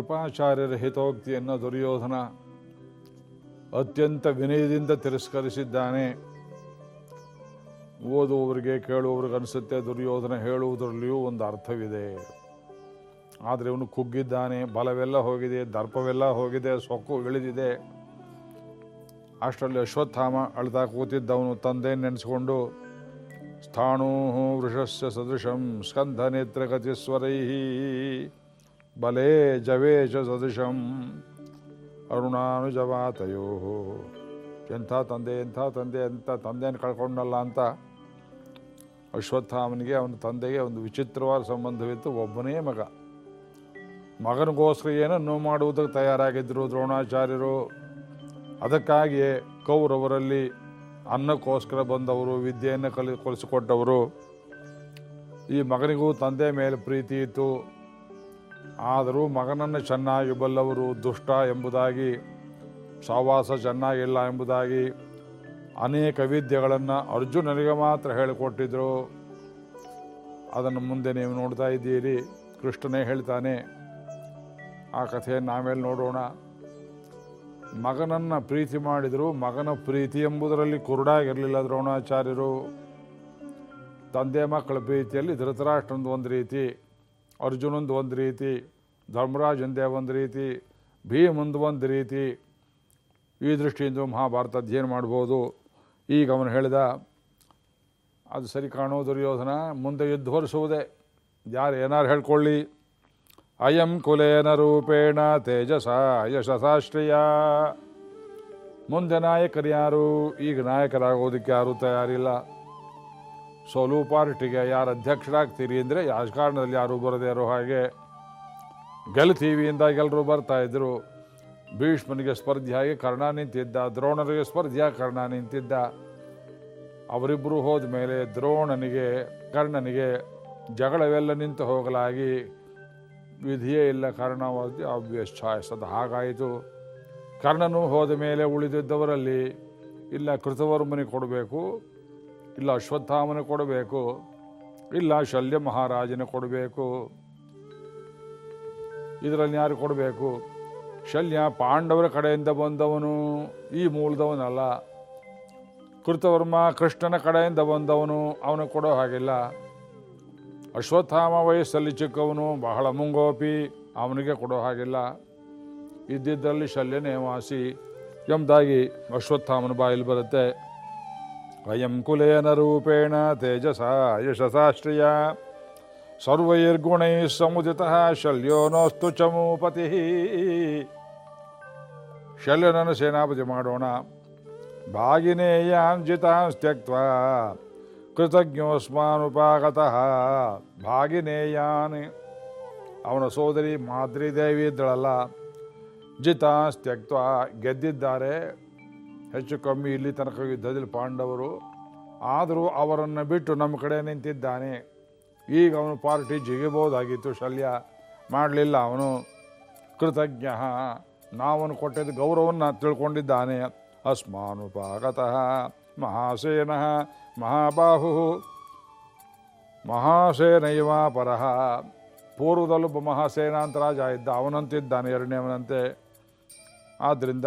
ಕೃಪಾಚಾರ್ಯರ ಹಿತೋಕ್ತಿಯನ್ನು ದುರ್ಯೋಧನ ಅತ್ಯಂತ ವಿನಯದಿಂದ ತಿರಸ್ಕರಿಸಿದ್ದಾನೆ. ಓದುವವರಿಗೆ ಕೇಳುವವ್ರಿಗೆ ಅನಿಸುತ್ತೆ, ದುರ್ಯೋಧನ ಹೇಳುವುದರಲ್ಲಿಯೂ ಒಂದು ಅರ್ಥವಿದೆ. ಆದರೆ ಇವನು ಕುಗ್ಗಿದ್ದಾನೆ, ಬಲವೆಲ್ಲ ಹೋಗಿದೆ, ದರ್ಪವೆಲ್ಲ ಹೋಗಿದೆ, ಸೊಕ್ಕು ಇಳಿದಿದೆ. ಅಷ್ಟರಲ್ಲಿ ಅಶ್ವತ್ಥಾಮ ಅಳ್ತಾ ಕೂತಿದ್ದವನು ತಂದೆ ನೆನೆಸ್ಕೊಂಡು ಸ್ಥಾಣೂ ವೃಷಸ್ಯ ಸದೃಶಂ ಸ್ಕಂಧ ನೇತ್ರಗತಿಸ್ವರೈ ಬಲೇ ಜವೇಶ ಸದೃಶಂ. ಅರುಣಾನುಜವಾತಯೋ. ಎಂಥ ತಂದೆ ಎಂಥ ತಂದೆ ಅಂತ ತಂದೆಯನ್ನು ಕಳ್ಕೊಂಡಲ್ಲ ಅಂತ ಅಶ್ವತ್ಥಾಮನಿಗೆ, ಅವನ ತಂದೆಗೆ ಒಂದು ವಿಚಿತ್ರವಾದ ಸಂಬಂಧವಿತ್ತು. ಒಬ್ಬನೇ ಮಗ. ಮಗನಿಗೋಸ್ಕರ ಏನನ್ನು ಮಾಡುವುದಕ್ಕೆ ತಯಾರಾಗಿದ್ದರು ದ್ರೋಣಾಚಾರ್ಯರು. ಅದಕ್ಕಾಗಿಯೇ ಕೌರವರಲ್ಲಿ ಅನ್ನಕ್ಕೋಸ್ಕರ ಬಂದವರು, ವಿದ್ಯೆಯನ್ನು ಕಲಿ, ಕಲಿಸಿಕೊಟ್ಟವರು. ಈ ಮಗನಿಗೂ ತಂದೆ ಮೇಲೆ ಪ್ರೀತಿ ಇತ್ತು. ಆದರೂ ಮಗನನ್ನು ಚೆನ್ನಾಗಿ ಬಲ್ಲವರು ದುಷ್ಟ ಎಂಬುದಾಗಿ, ಸಹವಾಸ ಚೆನ್ನಾಗಿಲ್ಲ ಎಂಬುದಾಗಿ ಅನೇಕ ವಿದ್ಯೆಗಳನ್ನು ಅರ್ಜುನನಿಗೆ ಮಾತ್ರ ಹೇಳಿಕೊಟ್ಟಿದ್ದರು ಅದನ್ನು ಮುಂದೆ ನೀವು ನೋಡ್ತಾ ಇದ್ದೀರಿ. ಕೃಷ್ಣನೇ ಹೇಳ್ತಾನೆ, ಆ ಕಥೆಯನ್ನು ಆಮೇಲೆ ನೋಡೋಣ. ಮಗನನ್ನು ಪ್ರೀತಿ ಮಾಡಿದರು ಮಗನ ಪ್ರೀತಿ ಎಂಬುದರಲ್ಲಿ ಕುರುಡಾಗಿರಲಿಲ್ಲ ದ್ರೋಣಾಚಾರ್ಯರು. ತಂದೆ ಮಕ್ಕಳ ಪ್ರೀತಿಯಲ್ಲಿ ಧೃತರಾಷ್ಟ್ರಂದು ಒಂದು ರೀತಿ. ಅರ್ಜುನಂದು ಒಂದು ರೀತಿ, ಧರ್ಮರಾಜಂದೇ ಒಂದು ರೀತಿ, ಭೀಮಂದು ಒಂದು ರೀತಿ. ಈ ದೃಷ್ಟಿಯಿಂದ ಮಹಾಭಾರತ ಅಧ್ಯಯನ ಮಾಡ್ಬೋದು. ಈಗ ಅವನು ಹೇಳಿದ, ಅದು ಸರಿ ಕಾಣೋ ದುರ್ಯೋಧನ, ಮುಂದೆ ಯುದ್ಧ ಹೊರಿಸುವುದೇ. ಯಾರು ಏನಾರು ಹೇಳ್ಕೊಳ್ಳಿ. ಅಯಂ ಕುಲೇನ ರೂಪೇಣ ತೇಜಸ ಯಶಸಾಶ್ರಯ. ಮುಂದೆ ನಾಯಕರು ಯಾರು? ಈಗ ನಾಯಕರಾಗೋದಕ್ಕೆ ಯಾರೂ ತಯಾರಿಲ್ಲ. ಸೋಲು ಪಾರ್ಟಿಗೆ ಯಾರು ಅಧ್ಯಕ್ಷರಾಗ್ತೀರಿ ಅಂದರೆ ರಾಜಕಾರಣದಲ್ಲಿ ಯಾರೂ ಬರದೇ ಇರೋ ಹಾಗೆ ಗೆಲ್ತೀವಿ ಇಂದಾಗ ಎಲ್ಲರೂ ಬರ್ತಾಯಿದ್ರು ಭೀಷ್ಮನಿಗೆ ಸ್ಪರ್ಧಿಯಾಗಿ ಕರ್ಣ ನಿಂತಿದ್ದ, ದ್ರೋಣರಿಗೆ ಸ್ಪರ್ಧಿಯಾಗಿ ಕರ್ಣ ನಿಂತಿದ್ದ. ಅವರಿಬ್ಬರು ಹೋದ ಮೇಲೆ ದ್ರೋಣನಿಗೆ, ಕರ್ಣನಿಗೆ ಜಗಳವೆಲ್ಲ ನಿಂತು ಹೋಗಲಾಗಿ, ವಿಧಿಯೇ ಇಲ್ಲ ಕಾರಣವಾದ ಆಬ್ವಿಯಸ್ ಚಾಯ್ಸ್ ಹಾಗಾಯಿತು. ಕರ್ಣನು ಹೋದ ಮೇಲೆ ಉಳಿದಿದ್ದವರಲ್ಲಿ ಇಲ್ಲ ಕೃತವರ್ಮನಿಗೆ ಕೊಡಬೇಕು ಇಲ್ಲ ಅಶ್ವತ್ಥಾಮನ ಕೊಡಬೇಕು, ಇಲ್ಲ ಶಲ್ಯ ಮಹಾರಾಜನ ಕೊಡಬೇಕು, ಇದರಲ್ಲಿ ಯಾರು ಕೊಡಬೇಕು? ಶಲ್ಯ ಪಾಂಡವರ ಕಡೆಯಿಂದ ಬಂದವನು, ಈ ಮೂಲದವನಲ್ಲ. ಕೃತವರ್ಮ ಕೃಷ್ಣನ ಕಡೆಯಿಂದ ಬಂದವನು, ಅವನು ಕೊಡೋ ಹಾಗಿಲ್ಲ. ಅಶ್ವತ್ಥಾಮ ವಯಸ್ಸಲ್ಲಿ ಚಿಕ್ಕವನು, ಬಹಳ ಮುಂಗೋಪಿ, ಅವನಿಗೆ ಕೊಡೋ ಹಾಗಿಲ್ಲ. ಇದ್ದಿದ್ದರಲ್ಲಿ ಶಲ್ಯನೇ ವಾಸಿ ಎಂಬುದಾಗಿ ಅಶ್ವತ್ಥಾಮನ ಬಾಯಲ್ಲಿ ಬರುತ್ತೆ. ಅಯಂ ಕುಲೇನ ರೂಪೇಣ ತೇಜಸ ಯಶಸಾಶ್ರಿಯ ಸರ್ವೈರ್ಗುಣೈ ಸಮುದಿತಃ ಶಲ್ಯೋ ನೋಸ್ತು ಚಮೂಪತಿ ಶಲ್ಯನನ್ನು ಸೇನಾಪತಿ ಮಾಡೋಣ ಭಾಗಿನೇಯಾನ್ ಜಿತಾನ್ ತ್ಯಕ್ತ ಕೃತಜ್ಞೋಸ್ಮಾನುಪಾಗತಃ ಭಾಗಿನೇಯಾನ್ ಅವನ ಸೋದರಿ ಮಾದ್ರಿ ದೇವಿ ಇದ್ದಳಲ್ಲ ಜಿತಾನ್ ತ್ಯಕ್ತ ಗೆದ್ದಿದ್ದಾರೆ। ಹೆಚ್ಚು ಕಮ್ಮಿ ಇಲ್ಲಿ ತನಕ ಯುದ್ಧದಲ್ಲಿ ಪಾಂಡವರು. ಆದರೂ ಅವರನ್ನು ಬಿಟ್ಟು ನಮ್ಮ ಕಡೆ ನಿಂತಿದ್ದಾನೆ. ಈಗ ಅವನು ಪಾರ್ಟಿ ಜಿಗಿಬೋದಾಗಿತ್ತು ಶಲ್ಯ ಮಾಡಲಿಲ್ಲ ಅವನು. ಕೃತಜ್ಞ. ನಾವನು ಕೊಟ್ಟಿದ್ದ ಗೌರವವನ್ನು ತಿಳ್ಕೊಂಡಿದ್ದಾನೆ. ಅಸ್ಮಾನುಪಾಗತಃ ಮಹಾಸೇನ ಮಹಾಬಾಹು ಮಹಾಸೇನೈವ ಪರಹ ಪೂರ್ವದಲ್ಲೊಬ್ಬ ಮಹಾಸೇನ ಅಂತ ರಾಜ ಇದ್ದ, ಅವನಂತಿದ್ದಾನೆ, ಎರಡನೇವನಂತೆ. ಆದ್ದರಿಂದ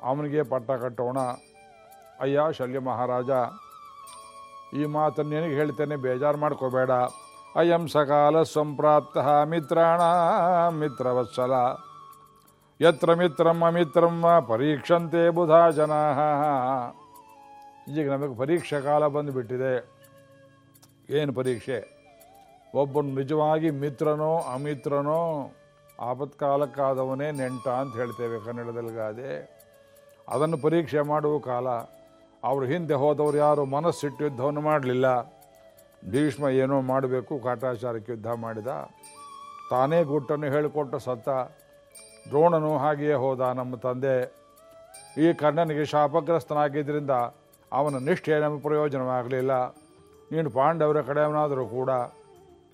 ಅವನಿಗೆ ಪಟ್ಟ ಕಟ್ಟೋಣ. ಅಯ್ಯ ಶಲ್ಯ ಮಹಾರಾಜ, ಈ ಮಾತನ್ನು ನಿನಗೆ ಹೇಳ್ತೇನೆ, ಬೇಜಾರು ಮಾಡ್ಕೋಬೇಡ. ಅಯಂ ಸಕಾಲ ಸಂಪ್ರಾಪ್ತ ಮಿತ್ರಣ ಮಿತ್ರವತ್ಸಲ. ಯತ್ರ ಮಿತ್ರಂ ಅಮಿತ್ರಂ ಪರೀಕ್ಷಂತೆ ಬುಧಾ ಜನಾ ಈಗ ನಮಗೆ ಪರೀಕ್ಷೆ ಕಾಲ ಬಂದುಬಿಟ್ಟಿದೆ. ಏನು ಪರೀಕ್ಷೆ? ಒಬ್ಬನು ನಿಜವಾಗಿ ಮಿತ್ರನೋ ಅಮಿತ್ರನೋ? ಆಪತ್ಕಾಲಕ್ಕಾದವನೇ ನೆಂಟ ಅಂತ ಹೇಳ್ತೇವೆ ಕನ್ನಡದಲ್ಲಿ ಗಾದೆ. ಅದನ್ನು ಪರೀಕ್ಷೆ ಮಾಡುವ ಕಾಲ ಅವರು ಹಿಂದೆ ಹೋದವರು ಯಾರು ಮನಸ್ಸಿಟ್ಟು ಯುದ್ಧವನ್ನು ಮಾಡಲಿಲ್ಲ. ಭೀಷ್ಮ ಏನೋ ಮಾಡಬೇಕು ಕಾಟಾಚಾರಕ್ಕೆ ಯುದ್ಧ ಮಾಡಿದ. ತಾನೇ ಗುಟ್ಟನ್ನು ಹೇಳಿಕೊಟ್ಟ ಸತ್ತ ದ್ರೋಣನು ಹಾಗೆಯೇ ಹೋದ ನಮ್ಮ ತಂದೆ. ಈ ಕರ್ಣನಿಗೆ ಶಾಪಗ್ರಸ್ತನಾಗಿದ್ದರಿಂದ ಅವನ ನಿಷ್ಠೆ ನಮಗೆ ಪ್ರಯೋಜನವಾಗಲಿಲ್ಲ. ನೀನು ಪಾಂಡವರ ಕಡೆಯವನಾದರೂ ಕೂಡ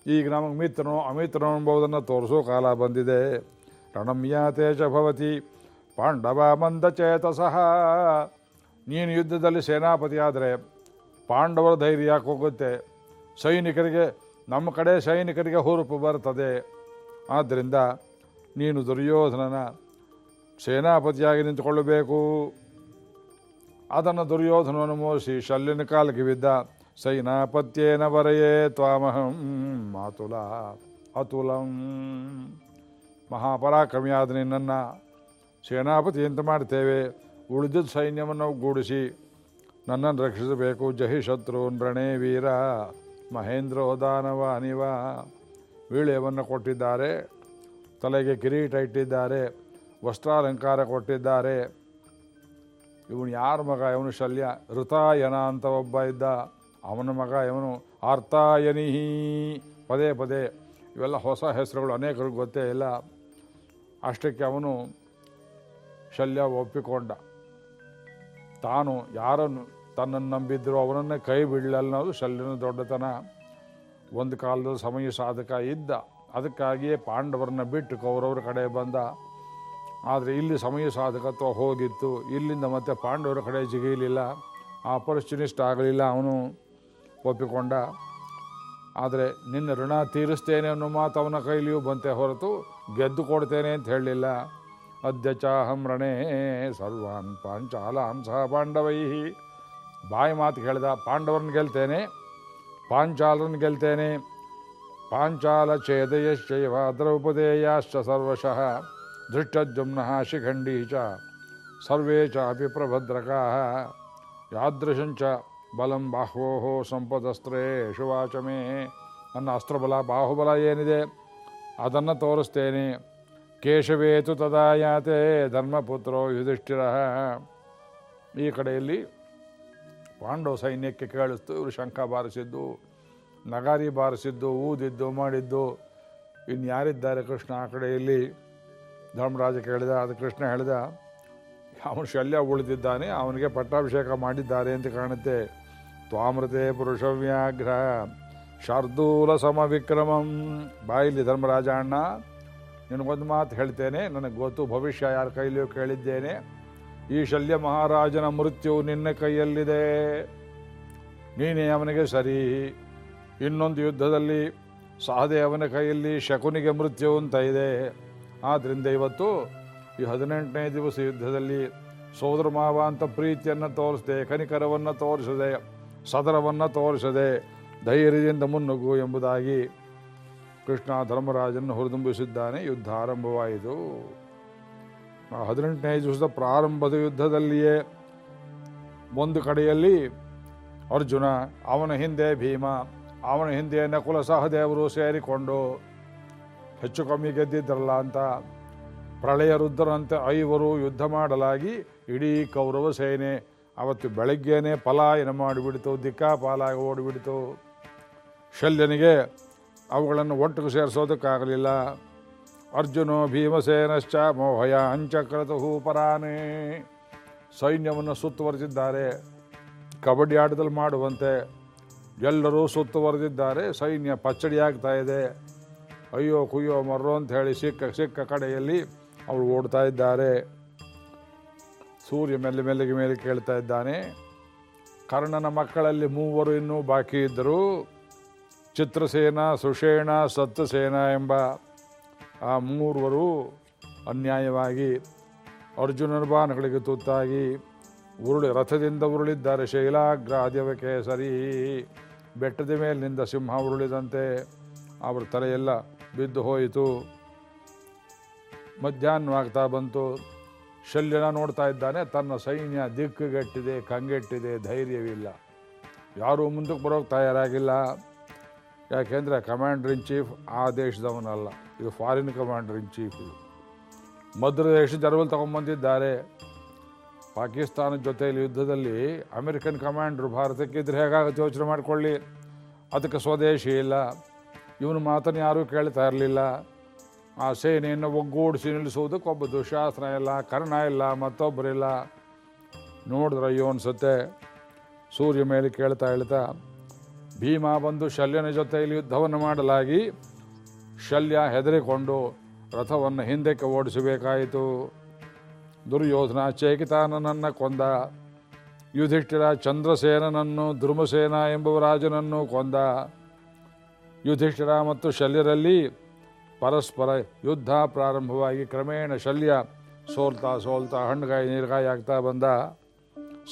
ಈಗ ನಮಗೆ ಮಿತ್ರನೋ ಅಮಿತ್ರನೋ ಎಂಬುದನ್ನು ತೋರಿಸೋ ಕಾಲ ಬಂದಿದೆ. ರಣಮ್ಯ ತೇಜ ಭವತಿ. ಪಾಂಡವ ಮಂದಚೇತಸಃ ನೀನು ಯುದ್ಧದಲ್ಲಿ ಸೇನಾಪತಿ ಆದರೆ ಪಾಂಡವರ ಧೈರ್ಯ ಹೋಗುತ್ತೆ? ಸೈನಿಕರಿಗೆ, ನಮ್ಮ ಕಡೆ ಸೈನಿಕರಿಗೆ ಹುರುಪು ಬರ್ತದೆ. ಆದ್ದರಿಂದ ನೀನು ದುರ್ಯೋಧನನ ಸೇನಾಪತಿಯಾಗಿ ನಿಂತುಕೊಳ್ಳಬೇಕು. ಅದನ್ನು ದುರ್ಯೋಧನವನ್ನು ಮೋಸಿ ಶಲ್ಯನ ಕಾಲಕ್ಕೆ ಬಿದ್ದ, ಸೈನಾಪತ್ಯೇನ ಬರೆಯೇ ತ್ವಾಮಹಂ ಮಾತುಲ ಅತುಲಂ. ಮಹಾಪರಾಕ್ರಮಿಯಾದ ನಿನ್ನನ್ನು ಸೇನಾಪತಿ ಅಂತ ಮಾಡ್ತೇವೆ? ಉಳಿದ ಸೈನ್ಯವನ್ನು ಗೂಡಿಸಿ. ನನ್ನನ್ನು ರಕ್ಷಿಸಬೇಕು. ಜಹಿ ಶತ್ರು ರಣೇ ವೀರ. ಮಹೇಂದ್ರ ದಾನವ ಅನಿವ ವೀಳ್ಯವನ್ನು ಕೊಟ್ಟಿದ್ದಾರೆ. ತಲೆಗೆ ಕಿರೀಟ ಇಟ್ಟಿದ್ದಾರೆ. ವಸ್ತ್ರಾಲಂಕಾರ ಕೊಟ್ಟಿದ್ದಾರೆ. ಇವನು ಯಾರ ಮಗ? ಇವನು ಶಲ್ಯ. ಋತಾಯನ ಅಂತ ಒಬ್ಬ ಇದ್ದ. ಅವನ ಮಗ ಇವನು ಆರ್ತಾಯನಿಹಿ ಪದೇ ಪದೇ ಇವೆಲ್ಲ ಹೊಸ ಹೆಸರುಗಳು. ಅನೇಕರಿಗೆ ಗೊತ್ತೇ ಇಲ್ಲ. ಅಷ್ಟಕ್ಕೆ ಅವನು ಶಲ್ಯ ಒಪ್ಪಿಕೊಂಡ. ತಾನು ಯಾರನ್ನು ತನ್ನನ್ನು ನಂಬಿದ್ರು ಅವನನ್ನೇ ಕೈ ಬಿಡಲನ್ನೋದು ಶಲ್ಯನ ದೊಡ್ಡತನ. ಒಂದು ಕಾಲದ ಸಮಯ ಸಾಧಕ ಇದ್ದ. ಅದಕ್ಕಾಗಿಯೇ ಪಾಂಡವರನ್ನ ಬಿಟ್ಟು ಕೌರವರ ಕಡೆ ಬಂದ. ಆದರೆ ಇಲ್ಲಿ ಸಮಯ ಸಾಧಕತ್ವ ಹೋಗಿತ್ತು. ಇಲ್ಲಿಂದ ಮತ್ತೆ ಪಾಂಡವರ ಕಡೆ ಜಿಗಿಯಲಿಲ್ಲ. ಆಪರ್ಚುನಿಸ್ಟ್ ಆಗಲಿಲ್ಲ ಅವನು ಒಪ್ಪಿಕೊಂಡ. ಆದರೆ ನಿನ್ನ ಋಣ ತೀರಿಸ್ತೇನೆ ಅನ್ನೋ ಮಾತು ಅವನ ಕೈಲಿಯೂ ಬಂತೆ ಹೊರತು ಗೆದ್ದು ಕೊಡ್ತೇನೆ ಅಂತ ಹೇಳಲಿಲ್ಲ. ಅದ್ಯ ಚಾಹಂ ರಣೇ ಸರ್ವಾನ್ ಪಾಂಚಾಲಾನ್ ಸಹ ಪಾಂಡವೈ ಬಾಯಿ ಮಾತು ಕೇಳ್ದ ಪಾಂಡವರನ್ನು ಗೆಲ್ತೇನೆ, ಪಾಂಚಾಲರನ್ನು ಗೆಲ್ತೇನೆ, ಪಾಂಚಾಲ ಛೇದಯಶ್ಚೈವ ದ್ರೌಪದೇಯಾಶ್ಚ ಸರ್ವಶಃ ಧೃಷ್ಟಜುಮ್ನಃ ಶಿಖಂಡೀ ಚ, ಸರ್ವೇ ಚಾಪಿ ಪ್ರಭದ್ರಕಾಃ, ಯಾದೃಶಂಚ ಬಲಂ ಬಾಹ್ವೋ ಸಂಪದಸ್ತ್ರೇಷು ವಾಚಮೇ ನನ್ನ ಅಸ್ತ್ರಬಲ, ಬಾಹುಬಲ ಏನಿದೆ, ಅದನ್ನು ತೋರಿಸ್ತೇನೆ ಕೇಶವೇತು ತದಾ ಯಾತೆ ಧರ್ಮಪುತ್ರೋ ಯುಧಿಷ್ಠಿರ. ಈ ಕಡೆಯಲ್ಲಿ ಪಾಂಡವ ಸೈನ್ಯಕ್ಕೆ ಕೇಳಿಸ್ತು, ಇವರು ಶಂಖ ಬಾರಿಸಿದ್ದು, ನಗಾರಿ ಬಾರಿಸಿದ್ದು, ಊದಿದ್ದು, ಮಾಡಿದ್ದು, ಇನ್ನು ಯಾರಿದ್ದಾರೆ ಕೃಷ್ಣ ಆ ಕಡೆಯಲ್ಲಿ? ಧರ್ಮರಾಜ ಕೇಳಿದ, ಅದು ಕೃಷ್ಣ ಹೇಳಿದ, ಅವನು ಶಲ್ಯ ಉಳಿದಿದ್ದಾನೆ, ಅವನಿಗೆ ಪಟ್ಟಾಭಿಷೇಕ ಮಾಡಿದ್ದಾರೆ ಅಂತ ಕಾಣುತ್ತೆ. ತ್ವಾಮೃತೆ ಪುರುಷವ್ಯಾಘ್ರ, ಶಾರ್ದೂಲ ಸಮವಿಕ್ರಮಂ. ಬಾಯಿಲಿ ಧರ್ಮರಾಜ ಅಣ್ಣ ನಿನಗೊಂದು ಮಾತು ಹೇಳ್ತೇನೆ ನನಗೆ ಗೊತ್ತು ಭವಿಷ್ಯ ಯಾರ ಕೈಲಿಯೂ ಕೇಳಿದ್ದೇನೆ. ಈ ಶಲ್ಯ ಮಹಾರಾಜನ ಮೃತ್ಯು ನಿನ್ನ ಕೈಯಲ್ಲಿದೆ. ನೀನೇ ಅವನಿಗೆ ಸರಿ. ಇನ್ನೊಂದು ಯುದ್ಧದಲ್ಲಿ ಸಹದೇವನ ಕೈಯಲ್ಲಿ ಶಕುನಿಗೆ ಮೃತ್ಯು ಅಂತ ಇದೆ. ಆದ್ದರಿಂದ ಇವತ್ತು ಈ ಹದಿನೆಂಟನೇ ದಿವಸ ಯುದ್ಧದಲ್ಲಿ ಸೋದರ ಮಾವ ಅಂತ ಪ್ರೀತಿಯನ್ನು ತೋರಿಸದೆ, ಕನಿಕರವನ್ನು ತೋರಿಸದೆ, ಸದರವನ್ನು ತೋರಿಸದೆ, ಧೈರ್ಯದಿಂದ ಮುನ್ನುಗ್ಗು ಎಂಬುದಾಗಿ ಕೃಷ್ಣ ಧರ್ಮರಾಜನ್ನು ಹುರಿದುಂಬಿಸಿದ್ದಾನೆ. ಯುದ್ಧ ಆರಂಭವಾಯಿತು. ಹದಿನೆಂಟನೇ ದಿವಸದ ಪ್ರಾರಂಭದ ಯುದ್ಧದಲ್ಲಿಯೇ ಒಂದು ಕಡೆಯಲ್ಲಿ ಅರ್ಜುನ, ಅವನ ಹಿಂದೆ ಭೀಮ, ಅವನ ಹಿಂದೆ ನಕುಲ ಸಹದೇವರು ಸೇರಿಕೊಂಡು ಹೆಚ್ಚು ಕಮ್ಮಿ ಗೆದ್ದಿದ್ರಲ್ಲ ಅಂತ ಪ್ರಳಯ ರುದ್ರರಂತೆ ಐವರು ಯುದ್ಧ ಮಾಡಲಾಗಿ ಇಡೀ ಕೌರವ ಸೇನೆ ಅವತ್ತು ಬೆಳಗ್ಗೆನೇ ಪಲಾಯನ ಮಾಡಿಬಿಡ್ತು, ದಿಕ್ಕಾಪಾಲಾಗಿ ಓಡಿಬಿಡ್ತು. ಶಲ್ಯನಿಗೆ ಅವುಗಳನ್ನು ಒಟ್ಟಿಗೆ ಸೇರಿಸೋದಕ್ಕಾಗಲಿಲ್ಲ. ಅರ್ಜುನೋ ಭೀಮಸೇನಶ್ಚ ಮೋಹಯ ಅಂಚಕ್ರತುಹು ಹೂಪರಾನೇ ಸೈನ್ಯವನ್ನು ಸುತ್ತುವರೆದಿದ್ದಾರೆ. ಕಬಡ್ಡಿ ಆಟದಲ್ಲಿ ಮಾಡುವಂತೆ ಎಲ್ಲರೂ ಸುತ್ತುವರೆದಿದ್ದಾರೆ. ಸೈನ್ಯ ಪಚ್ಚಡಿ ಇದೆ. ಅಯ್ಯೋ ಕುಯ್ಯೋ ಮರ್ರೋ ಅಂತ ಹೇಳಿ ಸಿಕ್ಕ ಸಿಕ್ಕ ಕಡೆಯಲ್ಲಿ ಅವರು ಓಡ್ತಾ ಇದ್ದಾರೆ. ಸೂರ್ಯ ಮೆಲ್ಲ ಮೆಲ್ಲಗೆ ಮೇಲೆ ಕೇಳ್ತಾ ಇದ್ದಾನೆ. ಕರ್ಣನ ಮಕ್ಕಳಲ್ಲಿ ಮೂವರು ಇನ್ನೂ ಬಾಕಿ ಇದ್ದರು. ಚಿತ್ರಸೇನ, ಸುಷೇಣ ಸತ್ಯಸೇನ ಎಂಬ ಆ ಮೂರುವರು ಅನ್ಯಾಯವಾಗಿ ಅರ್ಜುನನ ಬಾಣಗಳಿಗೆ ತುತ್ತಾಗಿ ಉರುಳಿ, ರಥದಿಂದ ಉರುಳಿದ್ದಾರೆ. ಶೈಲಾಗ್ರಾದ್ಯವಕ್ಕೆ ಸರಿ ಬೆಟ್ಟದ ಮೇಲಿನಿಂದ ಸಿಂಹ ಉರುಳಿದಂತೆ ಅವರ ತಲೆಯೆಲ್ಲ ಬಿದ್ದು ಹೋಯಿತು. ಮಧ್ಯಾಹ್ನವಾಗ್ತಾ ಬಂತು. ಶಲ್ಯನ ನೋಡ್ತಾ ಇದ್ದಾನೆ. ತನ್ನ ಸೈನ್ಯ ದಿಕ್ಕುಗೆಟ್ಟಿದೆ, ಕಂಗೆಟ್ಟಿದೆ, ಧೈರ್ಯವಿಲ್ಲ. ಯಾರೂ ಮುಂದಕ್ಕೆ ಬರೋಕ್ಕೆ ತಯಾರಾಗಿಲ್ಲ. ಯಾಕೆಂದರೆ ಕಮಾಂಡರ್ ಇನ್ ಚೀಫ್ ಆ ದೇಶದವನಲ್ಲ. ಇದು ಫಾರಿನ್ ಕಮಾಂಡರ್ ಇನ್ ಚೀಫ್ ಇದು. ಮದ್ರ ದೇಶದ ಜನರಲ್ಲಿ ತಗೊಂಬಂದಿದ್ದಾರೆ. ಪಾಕಿಸ್ತಾನದ ಜೊತೆಯಲ್ಲಿ ಯುದ್ಧದಲ್ಲಿ ಅಮೆರಿಕನ್ ಕಮಾಂಡ್ರು ಭಾರತಕ್ಕೆ ಇದ್ರೆ ಹೇಗಾಗುತ್ತೆ ಯೋಚನೆ ಮಾಡಿಕೊಳ್ಳಿ. ಅದಕ್ಕೆ ಸ್ವದೇಶಿ ಇಲ್ಲ. ಇವನು ಮಾತನ್ನು ಯಾರೂ ಕೇಳ್ತಾ ಇರಲಿಲ್ಲ. ಆ ಸೇನೆಯನ್ನು ಒಗ್ಗೂಡಿಸಿ ನಿಲ್ಲಿಸುವುದಕ್ಕೆ ಒಬ್ಬ ದುಶಾಸನ ಇಲ್ಲ, ಕರ್ಣ ಇಲ್ಲ, ಮತ್ತೊಬ್ಬರಿಲ್ಲ. ನೋಡಿದ್ರೆ ಅಯ್ಯೋ ಅನಿಸುತ್ತೆ. ಸೂರ್ಯ ಮೇಲೆ ಕೇಳ್ತಾ ಹೇಳ್ತಾ ಭೀಮ ಬಂದು ಶಲ್ಯನ ಜೊತೆಯಲ್ಲಿ ಯುದ್ಧವನ್ನು ಮಾಡಲಾಗಿ ಶಲ್ಯ ಹೆದರಿಕೊಂಡು ರಥವನ್ನು ಹಿಂದಕ್ಕೆ ಓಡಿಸಬೇಕಾಯಿತು. ದುರ್ಯೋಧನ ಚೇಕಿತಾನನನ್ನು ಕೊಂದ, ಯುಧಿಷ್ಠಿರ ಚಂದ್ರಸೇನನನ್ನು ಧ್ರುಮಸೇನ ಎಂಬುವ ರಾಜನನ್ನು ಕೊಂದ. ಯುಧಿಷ್ಠಿರ ಮತ್ತು ಶಲ್ಯರಲ್ಲಿ ಪರಸ್ಪರ ಯುದ್ಧ ಪ್ರಾರಂಭವಾಗಿ ಕ್ರಮೇಣ ಶಲ್ಯ ಸೋಲ್ತಾ ಸೋಲ್ತಾ ಹಣ್ಣುಗಾಯಿ ನೀರುಗಾಯಿ ಆಗ್ತಾ ಬಂದ.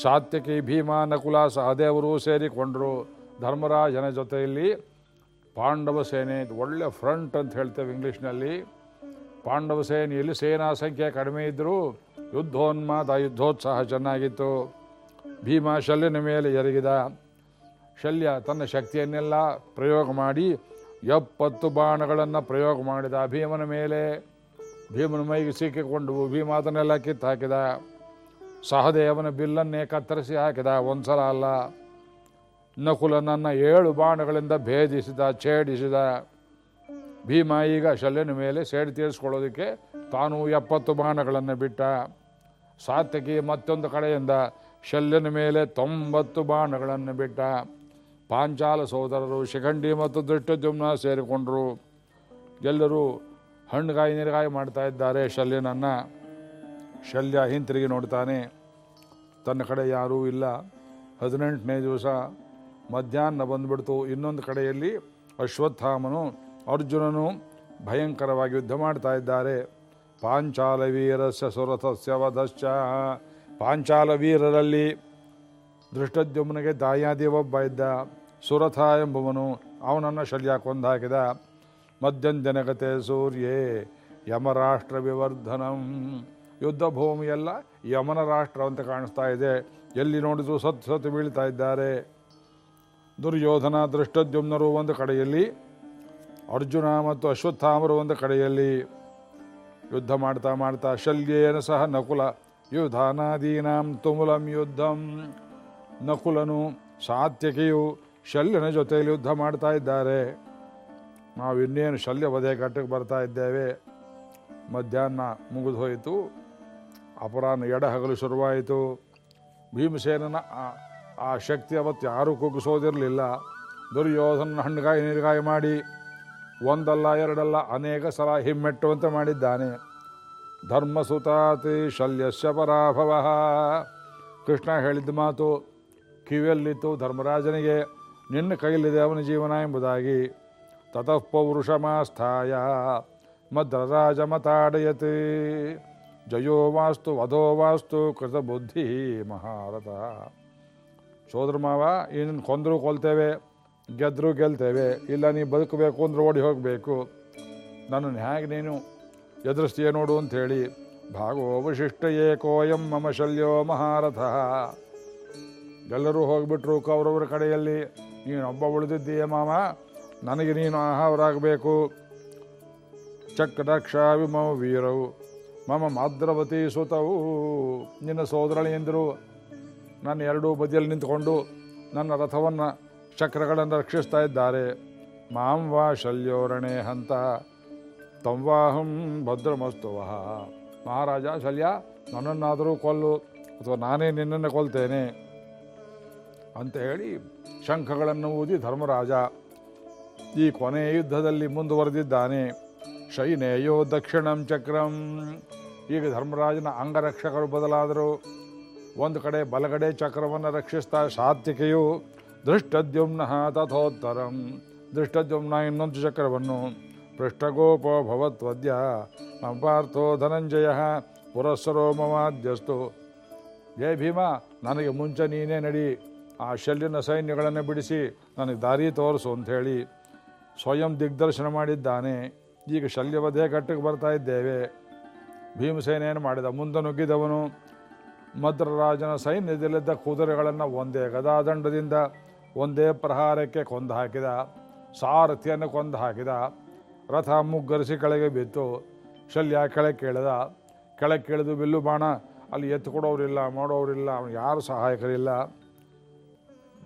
ಸಾತ್ಯಕಿ ಭೀಮ ನಕುಲ ಸಹದೇವರು ಸೇರಿಕೊಂಡರು. ಧರ್ಮರಾಜನ ಜೊತೆಯಲ್ಲಿ ಪಾಂಡವ ಸೇನೆ ಒಳ್ಳೆ ಫ್ರಂಟ್ ಅಂತ ಹೇಳ್ತೇವೆ ಇಂಗ್ಲೀಷ್ನಲ್ಲಿ. ಪಾಂಡವ ಸೇನೆಯಲ್ಲಿ ಸೇನಾ ಸಂಖ್ಯೆ ಕಡಿಮೆ ಇದ್ದರೂ ಯುದ್ಧೋನ್ಮಾದ, ಯುದ್ಧೋತ್ಸಾಹ ಚೆನ್ನಾಗಿತ್ತು. ಭೀಮ ಶಲ್ಯನ ಮೇಲೆ ಎರಗಿದ. ಶಲ್ಯ ತನ್ನ ಶಕ್ತಿಯನ್ನೆಲ್ಲ ಪ್ರಯೋಗ ಮಾಡಿ ಎಪ್ಪತ್ತು ಬಾಣಗಳನ್ನು ಪ್ರಯೋಗ ಮಾಡಿದ ಭೀಮನ ಮೇಲೆ. ಭೀಮನ ಮೈಗೆ ಸಿಕ್ಕಿಕೊಂಡು ಭೀಮ ಅದನ್ನೆಲ್ಲ ಕಿತ್ತು ಹಾಕಿದ ಸಹದೇವನ ಬಿಲ್ಲನ್ನೇ ಕತ್ತರಿಸಿ ಹಾಕಿದ, ಒಂದ್ಸಲ ಅಲ್ಲ. ನಕುಲನನ್ನು ಏಳು ಬಾಣಗಳಿಂದ ಭೇದಿಸಿದ, ಛೇಡಿಸಿದ. ಭೀಮ ಈಗ ಶಲ್ಯನ ಮೇಲೆ ಸೇಡು ತೀರಿಸ್ಕೊಳ್ಳೋದಕ್ಕೆ ತಾನು ಎಪ್ಪತ್ತು ಬಾಣಗಳನ್ನು ಬಿಟ್ಟ. ಸಾತ್ಯಕಿ ಮತ್ತೊಂದು ಕಡೆಯಿಂದ ಶಲ್ಯನ ಮೇಲೆ ತೊಂಬತ್ತು ಬಾಣಗಳನ್ನು ಬಿಟ್ಟ. ಪಾಂಚಾಲ ಸೋದರರು, ಶಿಖಂಡಿ ಮತ್ತು ದೃಷ್ಟದ್ಯುಮ್ನ ಸೇರಿಕೊಂಡರು. ಎಲ್ಲರೂ ಹಣ್ಣುಗಾಯಿ, ನೀರುಗಾಯಿ ಮಾಡ್ತಾ ಇದ್ದಾರೆ ಶಲ್ಯನನ್ನು. ಶಲ್ಯ ಹಿಂತಿರುಗಿ ನೋಡ್ತಾನೆ. ತನ್ನ ಕಡೆ ಯಾರೂ ಇಲ್ಲ. ಹದಿನೆಂಟನೇ ದಿವಸ ಮಧ್ಯಾಹ್ನ ಬಂದ್ಬಿಡ್ತು. ಇನ್ನೊಂದು ಕಡೆಯಲ್ಲಿ ಅಶ್ವತ್ಥಾಮನು ಅರ್ಜುನನು ಭಯಂಕರವಾಗಿ ಯುದ್ಧ ಮಾಡ್ತಾ ಇದ್ದಾರೆ. ಪಾಂಚಾಲವೀರಸ್ಯ ಸುರಥಸ್ಯ ವಧಶ್ಚ ಪಾಂಚಾಲ ವೀರರಲ್ಲಿ ದೃಷ್ಟದ್ಯುಮ್ನಿಗೆ ದಾಯಾದಿ ಒಬ್ಬ ಇದ್ದ. ಸುರಥ ಎಂಬುವನು ಅವನನ್ನು ಶಲ್ಯ ಕೊಂದಾಕಿದ. ಮಧ್ಯಂಜನಗತೆ ಸೂರ್ಯೇ, ಯಮರಾಷ್ಟ್ರ ವಿವರ್ಧನಂ. ಯುದ್ಧ ಭೂಮಿಯೆಲ್ಲ ಯಮನ ರಾಷ್ಟ್ರ ಅಂತ ಕಾಣಿಸ್ತಾ ಇದೆ. ಎಲ್ಲಿ ನೋಡಿದ್ರು ಸತ್ತು ಸತ್ತು ಬೀಳ್ತಾ ಇದ್ದಾರೆ. ದುರ್ಯೋಧನ ದೃಷ್ಟದ್ಯುಮ್ನರು ಒಂದು ಕಡೆಯಲ್ಲಿ, ಅರ್ಜುನ ಮತ್ತು ಅಶ್ವತ್ಥಾಮರು ಒಂದು ಕಡೆಯಲ್ಲಿ ಯುದ್ಧ ಮಾಡ್ತಾ ಮಾಡ್ತಾ ಶಲ್ಯೇನ ಸಹ ನಕುಲ ಯುಧಾನಾದೀನಾಂ ತುಮುಲಂ ಯುದ್ಧಂ. ನಕುಲನು ಸಾತ್ಯಕಿಯು ಶಲ್ಯನ ಜೊತೆಯಲ್ಲಿ ಯುದ್ಧ ಮಾಡ್ತಾ ಇದ್ದಾರೆ. ನಾವು ಇನ್ನೇನು ಶಲ್ಯ ವಧೆ ಕಟ್ಟಕ್ಕೆ ಬರ್ತಾ ಇದ್ದೇವೆ. ಮಧ್ಯಾಹ್ನ ಮುಗಿದು ಹೋಯಿತು ಅಪರಾಹ್ನ ಎಡಹಗಲು ಶುರುವಾಯಿತು. ಭೀಮಸೇನನ ಆ- ಶಕ್ತಿ ಅವತ್ತು ಯಾರೂ ಕುಗ್ಗಿಸೋದಿರಲಿಲ್ಲ ದುರ್ಯೋಧನ ಹಣ್ಣುಗಾಯಿ ನೀರುಗಾಯಿ ಮಾಡಿ, ಒಂದಲ್ಲ ಎರಡಲ್ಲ ಅನೇಕ ಸಲ ಹಿಮ್ಮೆಟ್ಟುವಂತೆ ಮಾಡಿದ್ದಾನೆ. ಧರ್ಮಸುತಾತಿ ಶಲ್ಯಶ ಪರಾಭವ. ಕೃಷ್ಣ ಹೇಳಿದ ಮಾತು ಕಿವಿಯಲ್ಲಿತ್ತು ಧರ್ಮರಾಜನಿಗೆ, ನಿನ್ನ ಕೈಲಿದೆ ಅವನ ಜೀವನ ಎಂಬುದಾಗಿ. ತತಃ ಪೌರುಷಮಾಸ್ಥಾಯ ಮದ್ರರಾಜ ಮತಾಡಯತಿ ಜಯೋ ವಾಸ್ತು ವಧೋ ವಾಸ್ತು ಕೃತಬುದ್ಧಿ ಮಹಾರಥ. ಸೋದರ ಮಾವ ಇನ್ನನ್ನು ಕೊಂದರೂ ಕೊಲ್ತೇವೆ ಗೆದ್ದರೂ ಗೆಲ್ತೇವೆ, ಇಲ್ಲ ನೀ ಬದುಕಬೇಕು ಅಂದ್ರೆ ಓಡಿ ಹೋಗಬೇಕು. ನನ್ನನ್ನು ಹೇಗೆ ನೀನು ಎದುರಿಸ್ತೀಯ ನೋಡು ಅಂಥೇಳಿ ಭಾಗೋವಶಿಷ್ಟ ಏಕೋಯಂ ಮಮ ಶಲ್ಯೋ ಮಹಾರಥ. ಎಲ್ಲರೂ ಹೋಗಿಬಿಟ್ರು ಕೌರವರ ಕಡೆಯಲ್ಲಿ. ನೀನೊಬ್ಬ ಉಳಿದಿದ್ದೀಯ ಮಾಮ ನನಗೆ ನೀನು ಆಹಾರರಾಗಬೇಕು ಚಕ್ರಕ್ಷ ವಿಮೌ ವೀರವು ಮಮ ಮಾದ್ರವತಿ ಸುತವು ನಿನ್ನ ಸೋದರಳಿಯಂದರು ನನ್ನ ಎರಡೂ ಬದಿಯಲ್ಲಿ ನಿಂತುಕೊಂಡು ನನ್ನ ರಥವನ್ನು ಚಕ್ರಗಳನ್ನು ರಕ್ಷಿಸ್ತಾ ಇದ್ದಾರೆ. ಮಾಂ ವಾ ಶಲ್ಯೋರಣೆ ಹಂತ. ತಂವಾಹಂ ಭದ್ರಮಸ್ತುವಃ. ಮಹಾರಾಜ, ಶಲ್ಯ, ನನ್ನನ್ನಾದರೂ ಕೊಲ್ಲು ಅಥವಾ ನಾನೇ ನಿನ್ನನ್ನು ಕೊಲ್ತೇನೆ. ಅಂತ ಹೇಳಿ ಶಂಖಗಳನ್ನು ಊದಿ ಧರ್ಮರಾಜ ಈ ಕೊನೆಯ ಯುದ್ಧದಲ್ಲಿ ಮುಂದುವರೆದಿದ್ದಾನೆ. ಶೈನೇಯೋ ದಕ್ಷಿಣಂ ಚಕ್ರಂ. ಈಗ ಧರ್ಮರಾಜನ ಅಂಗರಕ್ಷಕರು ಬದಲಾದರು. ಒಂದು ಕಡೆ ಬಲಗಡೆ ಚಕ್ರವನ್ನು ರಕ್ಷಿಸ್ತಾ ಸಾತ್ವಿಕೆಯು ದೃಷ್ಟದ್ಯುಮ್ನ ತಥೋತ್ತರಂ. ದೃಷ್ಟದ್ಯುಮ್ನ ಇನ್ನೊಂದು ಚಕ್ರವನ್ನು ಪೃಷ್ಠಗೋಪೋ ಭವತ್ವದ್ಯ ಪಾರ್ಥೋ ಧನಂಜಯ ಪುರಸ್ಸರೋ ಮವಾದ್ಯಸ್ತು ಜಯ ಭೀಮ, ನನಗೆ ಮುಂಚೆ ನೀನೇ ನಡಿ. ಆ ಶಲ್ಯನ ಸೈನ್ಯಗಳನ್ನು ಬಿಡಿಸಿ ನನಗೆ ದಾರಿ ತೋರಿಸು ಅಂಥೇಳಿ ಸ್ವಯಂ ದಿಗ್ದರ್ಶನ ಮಾಡಿದ್ದಾನೆ. ಈಗ ಶಲ್ಯವಧೆ ಘಟ್ಟಕ್ಕೆ ಬರ್ತಾ ಇದ್ದೇವೆ. ಭೀಮಸೇನೆಯನ್ನು ಮಾಡಿದ? ಮುಂದೆ ನುಗ್ಗಿದವನು. ಮದ್ರರಾಜನ ಸೈನ್ಯದಲ್ಲಿದ್ದ ಕುದುರೆಗಳನ್ನು ಒಂದೇ ಗದಾದಂಡದಿಂದ ಒಂದೇ ಪ್ರಹಾರಕ್ಕೆ ಕೊಂದು ಹಾಕಿದ ಸಾರಥಿಯನ್ನು ಕೊಂದು ಹಾಕಿದ ರಥ ಮುಗ್ಗರಿಸಿ ಕೆಳಗೆ ಬಿತ್ತು. ಶಲ್ಯ ಕೆಳಗೆ ಕೇಳಿದ, ಕೆಳಗೆ ಕೇಳಿದು, ಬಿಲ್ಲು ಬಾಣ, ಅಲ್ಲಿ ಎತ್ತು ಕೊಡೋರಿಲ್ಲ ಮಾಡೋರಿಲ್ಲ, ಅವನು ಯಾರು ಸಹಾಯಕರಿಲ್ಲ.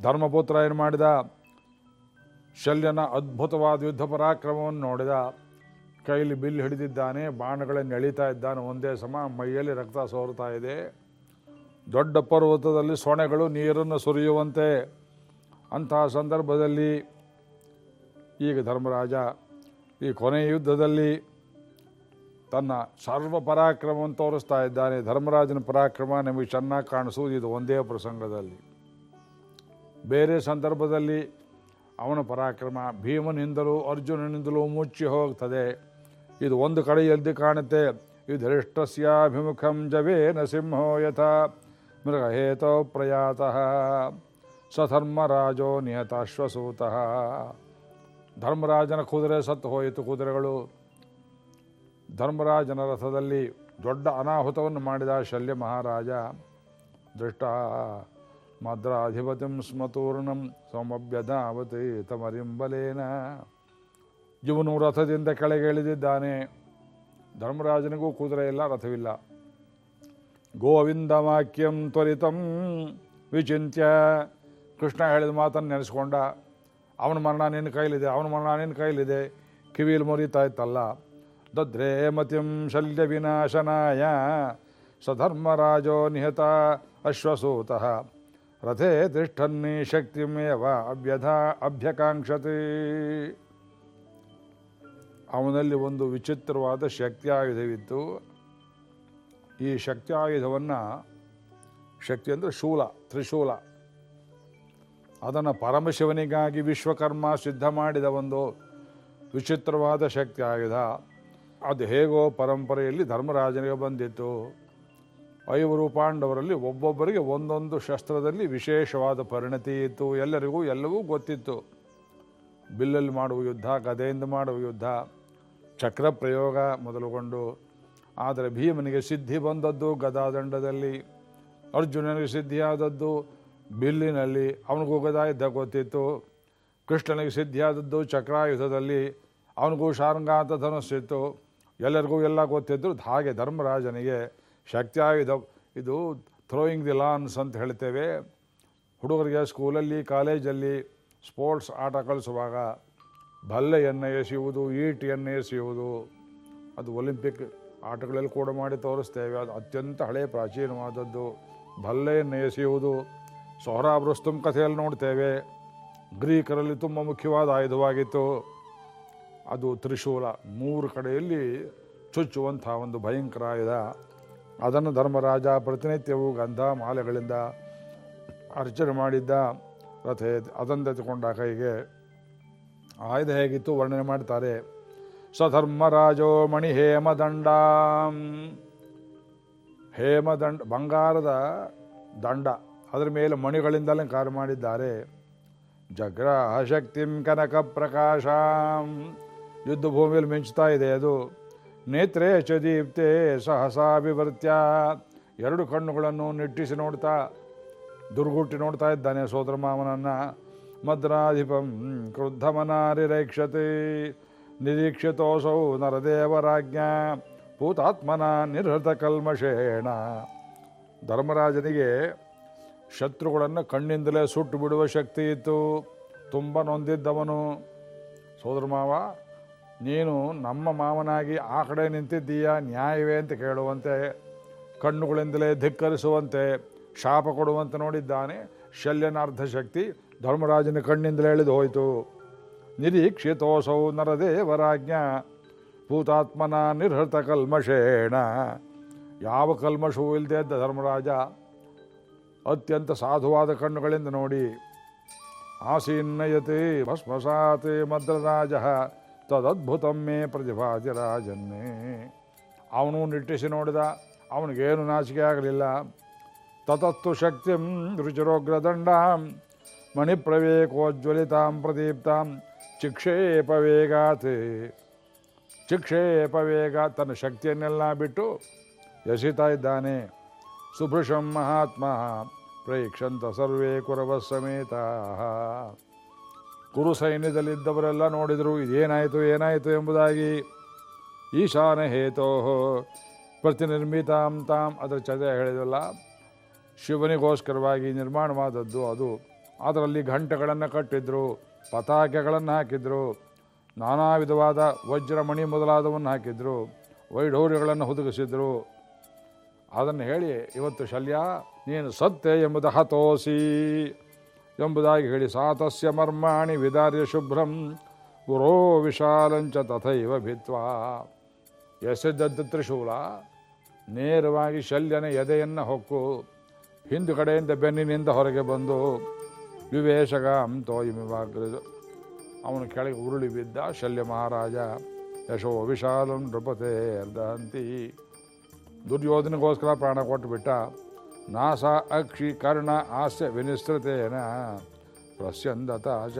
ಧರ್ಮಪುತ್ರ ಏನು ಮಾಡಿದ? ಶಲ್ಯನ ಅದ್ಭುತವಾದ ಯುದ್ಧ ಪರಾಕ್ರಮವನ್ನು ನೋಡಿದ. ಕೈಯಲ್ಲಿ ಬಿಲ್ ಹಿಡಿದಿದ್ದಾನೆ, ಬಾಣಗಳನ್ನು ಎಳಿತಾ ಇದ್ದಾನೆ, ಒಂದೇ ಸಮ ಮೈಯಲ್ಲಿ ರಕ್ತ ಸೋರ್ತಾ ಇದೆ. ದೊಡ್ಡ ಪರ್ವತದಲ್ಲಿ ಸೊಣೆಗಳು ನೀರನ್ನು ಸುರಿಯುವಂತೆ. ಅಂತಹ ಸಂದರ್ಭದಲ್ಲಿ ಈಗ ಧರ್ಮರಾಜ ಈ ಕೊನೆಯ ಯುದ್ಧದಲ್ಲಿ ತನ್ನ ಸರ್ವ ಪರಾಕ್ರಮವನ್ನು ತೋರಿಸ್ತಾ ಇದ್ದಾನೆ. ಧರ್ಮರಾಜನ ಪರಾಕ್ರಮ ನಿಮಗೆ ಚೆನ್ನಾಗಿ ಕಾಣಿಸುವುದು ಇದು ಒಂದೇ ಪ್ರಸಂಗದಲ್ಲಿ. ಬೇರೆ ಸಂದರ್ಭದಲ್ಲಿ ಅವನ ಪರಾಕ್ರಮ ಭೀಮನಿಂದಲೂ ಅರ್ಜುನನಿಂದಲೂ ಮುಚ್ಚಿ ಹೋಗ್ತದೆ. ಇದು ಒಂದು ಕಡೆ ಎದ್ದು ಕಾಣುತ್ತೆ. ಯುಧಿಷ್ಠಸ್ಯಾಭಿಮುಖಂ ಜವೇ ನಸಿಂಹೋ ಯಥಾ. ಮೃಗಹೇತೋ ಪ್ರಯಾತಃ ಸಧರ್ಮರಾಜೋ ನಿಹತಾಶ್ವಸೂತಃ ಧರ್ಮರಾಜನ ಕುದುರೆ ಸತ್ತು ಹೋಯಿತು ಕುದುರೆಗಳು. ಧರ್ಮರಾಜನ ರಥದಲ್ಲಿ ದೊಡ್ಡ ಅನಾಹುತವನ್ನು ಮಾಡಿದ ಶಲ್ಯ ಮಹಾರಾಜ ದೃಷ್ಟ ಮದ್ರಾಧಿಪತಿಂ ಸ್ಮತೂರ್ಣಂ ಸಮಭ್ಯಧಾವತಿ ತಮರಿಂಬಲೇನ ಇವನು ರಥದಿಂದ ಕೆಳಗೆ ಇಳಿದಿದ್ದಾನೆ. ಧರ್ಮರಾಜನಿಗೂ ಕುದುರೆ ಇಲ್ಲ ರಥವಿಲ್ಲ. ಗೋವಿಂದ ವಾಕ್ಯಂ ತ್ವರಿತಂ ವಿಚಿಂತ್ಯ. ಕೃಷ್ಣ ಹೇಳಿದ ಮಾತನ್ನು ನೆನೆಸ್ಕೊಂಡ, ಅವನ ಮರಣ ನಿನ್ನ ಕೈಲಿದೆ, ಅವನ ಮರಣ ನಿನ್ನ ಕೈಲಿದೆ ಕಿವಿಯಲ್ಲಿ ಮುರಿತಾ ಇತ್ತಲ್ಲ ದದ್ರೇ ಮತಿಂ ಶಲ್ಯ ವಿನಾಶನಾಯ ಸಧರ್ಮರಾಜೋ ನಿಹತ ಅಶ್ವಸೂತಃ. ರಥೇ ತಿಷ್ಠನ್ನಿ ಶಕ್ತಿಮೇವ ಅಭ್ಯಧ ಅಭ್ಯಕಾಂಕ್ಷತೆ. ಅವನಲ್ಲಿ ಒಂದು ವಿಚಿತ್ರವಾದ ಶಕ್ತಿ ಆಯುಧವಿತ್ತು. ಈ ಶಕ್ತಿ ಆಯುಧವನ್ನು, ಶಕ್ತಿ ಅಂದರೆ ಶೂಲ, ತ್ರಿಶೂಲ. ಅದನ್ನು ಪರಮಶಿವನಿಗಾಗಿ ವಿಶ್ವಕರ್ಮ ಸಿದ್ಧ ಮಾಡಿದ ಒಂದು ವಿಚಿತ್ರವಾದ ಶಕ್ತಿ ಆಯುಧ. ಅದು ಹೇಗೋ ಪರಂಪರೆಯಲ್ಲಿ ಧರ್ಮರಾಜನಿಗೆ ಬಂದಿತ್ತು. ಐವರು ಪಾಂಡವರಲ್ಲಿ ಒಬ್ಬೊಬ್ಬರಿಗೆ ಒಂದೊಂದು ಶಸ್ತ್ರದಲ್ಲಿ ವಿಶೇಷವಾದ ಪರಿಣತಿ ಇತ್ತು. ಎಲ್ಲರಿಗೂ ಎಲ್ಲವೂ ಗೊತ್ತಿತ್ತು. ಬಿಲ್ಲಲ್ಲಿ ಮಾಡುವ ಯುದ್ಧ, ಗದೆಯಿಂದ ಮಾಡುವ ಯುದ್ಧ, ಚಕ್ರ ಪ್ರಯೋಗ ಮೊದಲುಗೊಂಡು ಆದರೆ ಭೀಮನಿಗೆ ಸಿದ್ಧಿ ಬಂದದ್ದು ಗದಾದಂಡದಲ್ಲಿ. ಅರ್ಜುನನಿಗೆ ಸಿದ್ಧಿಯಾದದ್ದು ಬಿಲ್ಲಿನಲ್ಲಿ ಅವನಿಗೂ ಗದಾ ಯುದ್ಧ ಗೊತ್ತಿತ್ತು. ಕೃಷ್ಣನಿಗೆ ಸಿದ್ಧಿಯಾದದ್ದು ಚಕ್ರಾಯುಧದಲ್ಲಿ ಅವನಿಗೂ ಶಾರಂಗಾಂತ ಧನಸ್ಸಿತ್ತು. ಎಲ್ಲರಿಗೂ ಎಲ್ಲ ಗೊತ್ತಿದ್ರು ಹಾಗೆ ಧರ್ಮರಾಜನಿಗೆ ಶಕ್ತಿಯಾಯುಧ, ಇದು ಥ್ರೋಯಿಂಗ್ ದಿ ಲಾನ್ಸ್ ಅಂತ ಹೇಳ್ತೇವೆ. ಹುಡುಗರಿಗೆ ಸ್ಕೂಲಲ್ಲಿ, ಕಾಲೇಜಲ್ಲಿ ಸ್ಪೋರ್ಟ್ಸ್ ಆಟ ಕಳಿಸುವಾಗ ಬಲ್ಲೆಯನ್ನು ಎಸೆಯುವುದು, ಈಟಿಯನ್ನು ಎಸೆಯುವುದು. ಅದು ಒಲಿಂಪಿಕ್ ಆಟಗಳಲ್ಲಿ ಕೂಡ ಮಾಡಿ ತೋರಿಸ್ತೇವೆ. ಅದು ಅತ್ಯಂತ ಹಳೆ ಪ್ರಾಚೀನವಾದದ್ದು. ಭಲ್ಲೆಯನ್ನು ಎಸೆಯುವುದು ಸೊಹರಾಬ್ ರುಸ್ತುಮ್ ಕಥೆಯಲ್ಲಿ ನೋಡ್ತೇವೆ. ಗ್ರೀಕರಲ್ಲಿ ತುಂಬ ಮುಖ್ಯವಾದ ಆಯುಧವಾಗಿತ್ತು. ಅದು ತ್ರಿಶೂಲ. ಮೂರು ಕಡೆಯಲ್ಲಿ ಚುಚ್ಚುವಂಥ ಒಂದು ಭಯಂಕರ ಆಯುಧ. ಅದನ್ನು ಧರ್ಮರಾಜ ಪ್ರತಿನಿತ್ಯವೂ ಗಂಧ ಮಾಲೆಗಳಿಂದ ಅರ್ಚನೆ ಮಾಡಿದ್ದ ರಥ ಅದನ್ನು ತೆಗೆದುಕೊಂಡ ಕೈಗೆ. ಆಯುಧ ಹೇಗಿತ್ತು ವರ್ಣನೆ ಮಾಡ್ತಾರೆ. ಸಧರ್ಮರಾಜೋ ಮಣಿ ಹೇಮದಂಡ ಹೇಮದಂಡ ಬಂಗಾರದ ದಂಡ. ಅದರ ಮೇಲೆ ಮಣಿಗಳಿಂದ ಅಲಂಕಾರ ಮಾಡಿದ್ದಾರೆ. ಜಗ್ರಹ ಶಕ್ತಿಂ ಕನಕ ಪ್ರಕಾಶಂ. ಯುದ್ಧ ಭೂಮಿಯಲ್ಲಿ ಮಿಂಚ್ತಾ ಇದೆ ಅದು. ನೇತ್ರೇ ಚದೀಪ್ತೆ ಸಹಸಾಭಿವೃತ್ಯ ಎರಡು ಕಣ್ಣುಗಳನ್ನು ನಿಟ್ಟಿಸಿ ನೋಡ್ತಾ, ದುರ್ಗುಟ್ಟಿ ನೋಡ್ತಾ ಇದ್ದಾನೆ ಸೋದರ ಮಾವನನ್ನು ಮದ್ರಾಧಿಪಂ ಕ್ರುದ್ಧಮನಾರಿರೈಕ್ಷತೆ ನಿರೀಕ್ಷಿತೋಸೌ ನರದೇವರಾಜ್ಞ ಭೂತಾತ್ಮನ ನಿರ್ಹೃತ ಕಲ್ಮಷೇಣ. ಧರ್ಮರಾಜನಿಗೆ ಶತ್ರುಗಳನ್ನು ಕಣ್ಣಿಂದಲೇ ಸುಟ್ಟು ಬಿಡುವ ಶಕ್ತಿ ಇತ್ತು. ತುಂಬ ನೊಂದಿದ್ದವನು. ಸೋದರ ಮಾವ, ನೀನು ನಮ್ಮ ಮಾವನಾಗಿ ಆ ಕಡೆ ನಿಂತಿದ್ದೀಯಾ? ನ್ಯಾಯವೇ ಅಂತ ಕೇಳುವಂತೆ, ಕಣ್ಣುಗಳಿಂದಲೇ ಧಿಕ್ಕರಿಸುವಂತೆ, ಶಾಪ ಕೊಡುವಂತೆ ನೋಡಿದ್ದಾನೆ. ಶಲ್ಯನಾರ್ಧ ಶಕ್ತಿ ಧರ್ಮರಾಜನ ಕಣ್ಣಿಂದಲೇ ಎಳೆದು ಹೋಯಿತು. ನಿರೀಕ್ಷಿತೋಸೌ ನರದೇವರಾಜ್ಞ. ಭೂತಾತ್ಮನ ನಿರ್ಹೃತ ಕಲ್ಮಷೇಣ. ಯಾವ ಕಲ್ಮಶವೂ ಇಲ್ಲದೆ ಇದ್ದ ಧರ್ಮರಾಜ ಅತ್ಯಂತ ಸಾಧುವಾದ ಕಣ್ಣುಗಳಿಂದ ನೋಡಿ, ಆಸೀನ್ನಯತೆ ಭಸ್ಮಸಾತೆ ಮದ್ರರಾಜ ಮೇ ಪ್ರತಿಭಾತಿ ರಾಜನ್ನೇ. ಅವನು ನಿಟ್ಟಿಸಿ ನೋಡಿದ, ಅವನಿಗೇನು ನಾಚಿಕೆ ಆಗಲಿಲ್ಲ. ತತಸ್ತು ಶಕ್ತಿಂ ರುಚಿರೋಗ್ರದಂಡಾಂ, ಮಣಿಪ್ರವೇಕೋಜ್ವಲಿತಾಂ ಪ್ರದೀಪ್ತಾಂ ಚಿಕ್ಷೇಪವೇಗಾತ್ ಚಿಕ್ಷೇಪವೇಗ ತನ್ನ ಶಕ್ತಿಯನ್ನೆಲ್ಲ ಬಿಟ್ಟು ಎಸಿತಾ ಇದ್ದಾನೆ. ಸುಭೃಶಂ ಮಹಾತ್ಮ, ಪ್ರೇಕ್ಷಂತ ಸರ್ವೇ ಕುರವ ಸಮೇತ. ಕುರು ಸೈನ್ಯದಲ್ಲಿದ್ದವರೆಲ್ಲ ನೋಡಿದರು, ಇದೇನಾಯಿತು, ಏನಾಯಿತು ಎಂಬುದಾಗಿ. ಈಶಾನ ಹೇತೋ ಪ್ರತಿನಿರ್ಮಿತಾಂ ತಾಂ, ಅದರ ಚದೆ ಹೇಳಿದಲ್ಲ. ಶಿವನಿಗೋಸ್ಕರವಾಗಿ ನಿರ್ಮಾಣವಾದದ್ದು ಅದು. ಅದರಲ್ಲಿ ಘಂಟೆಗಳನ್ನು ಕಟ್ಟಿದ್ರು. ಪತಾಕೆಗಳನ್ನು ಹಾಕಿದ್ರು, ನಾನಾ ವಿಧವಾದ ವಜ್ರಮಣಿ ಮೊದಲಾದವನ್ನು ಹಾಕಿದ್ರು, ವೈಢೂರ್ಯಗಳನ್ನು ಹುದುಗಿಸಿದ್ರು. ಅದನ್ನು ಹೇಳಿ, ಇವತ್ತು ಶಲ್ಯ, ನೀನು ಸತ್ಯ ಎಂಬುದು ಹತೋಸಿ. ಎಂಬುದಾಗಿ ಹೇಳಿ, ಸಾತಸ್ಯ ಮರ್ಮಾಣಿ ವಿದಾರ್ಯ ಶುಭ್ರಂ, ಗುರೋ ವಿಶಾಲಂಚ ತಥೈವ ಭಿತ್ವಾ. ಎಸೆದದ್ದು ತ್ರಿಶೂಲ, ನೇರವಾಗಿ ಶಲ್ಯನ ಎದೆಯನ್ನು ಹೊಕ್ಕು, ಹಿಂದುಗಡೆಯಿಂದ ಬೆನ್ನಿನಿಂದ ಹೊರಗೆ ಬಂದು ವಿವೇಶಗ ಅಂತೋಯಿಮಿವಾಗ್ರದು. ಅವನು ಕೆಳಗೆ ಉರುಳಿ ಬಿದ್ದ, ಶಲ್ಯ ಮಹಾರಾಜ, ಯಶೋ ವಿಶಾಲಂ ನೃಪತೆ ಅರ್ಧಂತಿ. ದುರ್ಯೋಧನಿಗೋಸ್ಕರ ಪ್ರಾಣ ಕೊಟ್ಟುಬಿಟ್ಟ ನಾಸ ಅಕ್ಷಿ ಕರ್ಣ ಹಾಸ್ಯ ವಿನಿಸ್ತೃತೇನ ಪ್ರಸ್ಯಂದತ ಆಚ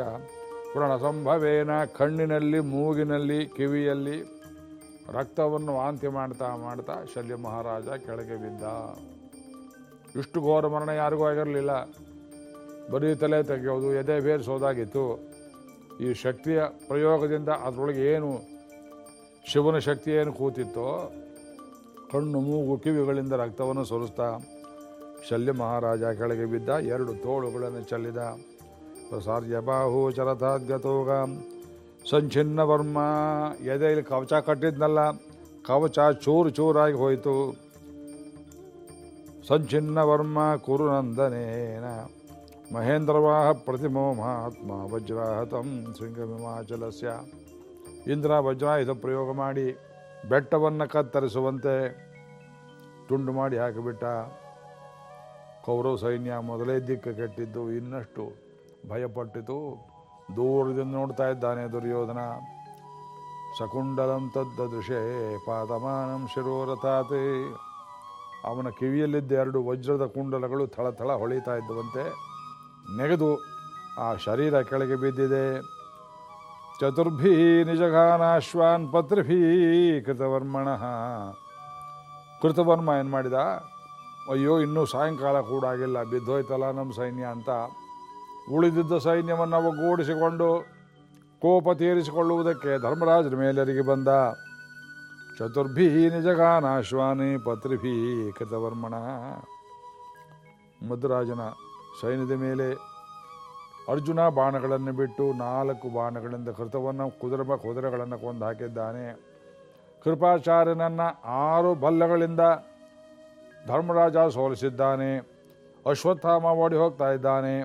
ಸಂಭವೇನ ಕಣ್ಣಿನಲ್ಲಿ, ಮೂಗಿನಲ್ಲಿ, ಕಿವಿಯಲ್ಲಿ. ರಕ್ತವನ್ನು ವಾಂತಿ ಮಾಡ್ತಾ ಮಾಡ್ತಾ ಶಲ್ಯ ಮಹಾರಾಜ ಕೆಳಗೆ ಬಿದ್ದ. ಇಷ್ಟು ಘೋರ ಮರಣ ಯಾರಿಗೂ ಆಗಿರಲಿಲ್ಲ. ಬರೀ ತಲೆ ತೆಗೆಯೋದು, ಎದೆ ಬೇರಿಸೋದಾಗಿತ್ತು. ಈ ಶಕ್ತಿಯ ಪ್ರಯೋಗದಿಂದ ಅದರೊಳಗೆ ಏನು ಶಿವನ ಶಕ್ತಿ ಏನು ಕೂತಿತ್ತೋ, ಕಣ್ಣು ಮೂಗು ಕಿವಿಗಳಿಂದ ರಕ್ತವನ್ನು ಸುರಿಸ್ತಾ, ಶಲ್ಯ ಮಹಾರಾಜ ಕೆಳಗೆ ಬಿದ್ದ, ಎರಡು ತೋಳುಗಳನ್ನು ಚೆಲ್ಲಿದ. ಪ್ರಸಾರ್ಯ ಬಾಹು ಚರತಾದ್ಗತೋಗ ಸಂಚಿನ್ನ ವರ್ಮ ಎದೆಯಲ್ಲಿ ಕವಚ ಕಟ್ಟಿದ್ನಲ್ಲ, ಕವಚ ಚೂರು ಚೂರಾಗಿ ಹೋಯಿತು. ಸಂಚಿನ್ನ ವರ್ಮ ಕುರುನಂದನೇನ. ಮಹೇಂದ್ರವಾಹ ಪ್ರತಿಮೋ ಮಹಾತ್ಮ ವಜ್ರಾಹತಂ ಶೃಂಗಮಿಮಾಚಲಸ್ಯ. ಇಂದ್ರ ವಜ್ರಾಯುಧ ಪ್ರಯೋಗ ಮಾಡಿ ಬೆಟ್ಟವನ್ನು ಕತ್ತರಿಸುವಂತೆ ತುಂಡು ಮಾಡಿ ಹಾಕಿಬಿಟ್ಟ. ಕೌರವ ಸೈನ್ಯ ಮೊದಲೇ ದಿಕ್ಕು ಕೆಟ್ಟಿದ್ದು ಇನ್ನಷ್ಟು ಭಯಪಟ್ಟಿತು. ದೂರದಿಂದ ನೋಡ್ತಾ ಇದ್ದಾನೆ ದುರ್ಯೋಧನ. ಸಕುಂಡಲಂ ತದ್ದೃಶೇ ಪಾದಮಾನಂ ಶಿರೋರಥಾತೆ. ಅವನ ಕಿವಿಯಲ್ಲಿದ್ದ ಎರಡು ವಜ್ರದ ಕುಂಡಲಗಳು ಥಳಥಳ ಹೊಳಿತಾ ಇದ್ದುವಂತೆ. ನೆಗೆದು ಆ ಶರೀರ ಕೆಳಗೆ ಬಿದ್ದಿದೆ. ಚತುರ್ಭೀ ನಿಜಘಾನಾಶ್ವಾನ್ ಪತ್ರಿಭೀ ಕೃತವರ್ಮಣ. ಕೃತವರ್ಮ ಏನು ಮಾಡಿದ? ಅಯ್ಯೋ, ಇನ್ನೂ ಸಾಯಂಕಾಲ ಕೂಡ ಆಗಿಲ್ಲ, ಬಿದ್ದೋಯ್ತಲ್ಲ ನಮ್ಮ ಸೈನ್ಯ ಅಂತ. ಉಳಿದಿದ್ದ ಸೈನ್ಯವನ್ನು ಒಗ್ಗೂಡಿಸಿಕೊಂಡು ಕೋಪ ತೀರಿಸಿಕೊಳ್ಳುವುದಕ್ಕೆ ಧರ್ಮರಾಜರ ಮೇಲರಿಗೆ ಬಂದ. ಚತುರ್ಭೀ ನಿಜಗಾನಾಶ್ವಾನಿ ಪತ್ರಿಭಿ ಕೃತವರ್ಮಣ. ಮಧುರಾಜನ ಸೈನ್ಯದ ಮೇಲೆ ಅರ್ಜುನ ಬಾಣಗಳನ್ನು ಬಿಟ್ಟು ನಾಲ್ಕು ಬಾಣಗಳಿಂದ ಕೃತವನ್ನು, ಕುದುರ ಕುದುರೆಗಳನ್ನು ಕೊಂದು ಹಾಕಿದ್ದಾನೆ. ಕೃಪಾಚಾರ್ಯನನ್ನು ಆರು ಬಲ್ಲಗಳಿಂದ ಧರ್ಮರಾಜ ಸೋಲಿಸಿದ್ದಾನೆ. ಅಶ್ವತ್ಥಾಮ ಓಡಿ ಹೋಗ್ತಾ ಇದ್ದಾನೆ.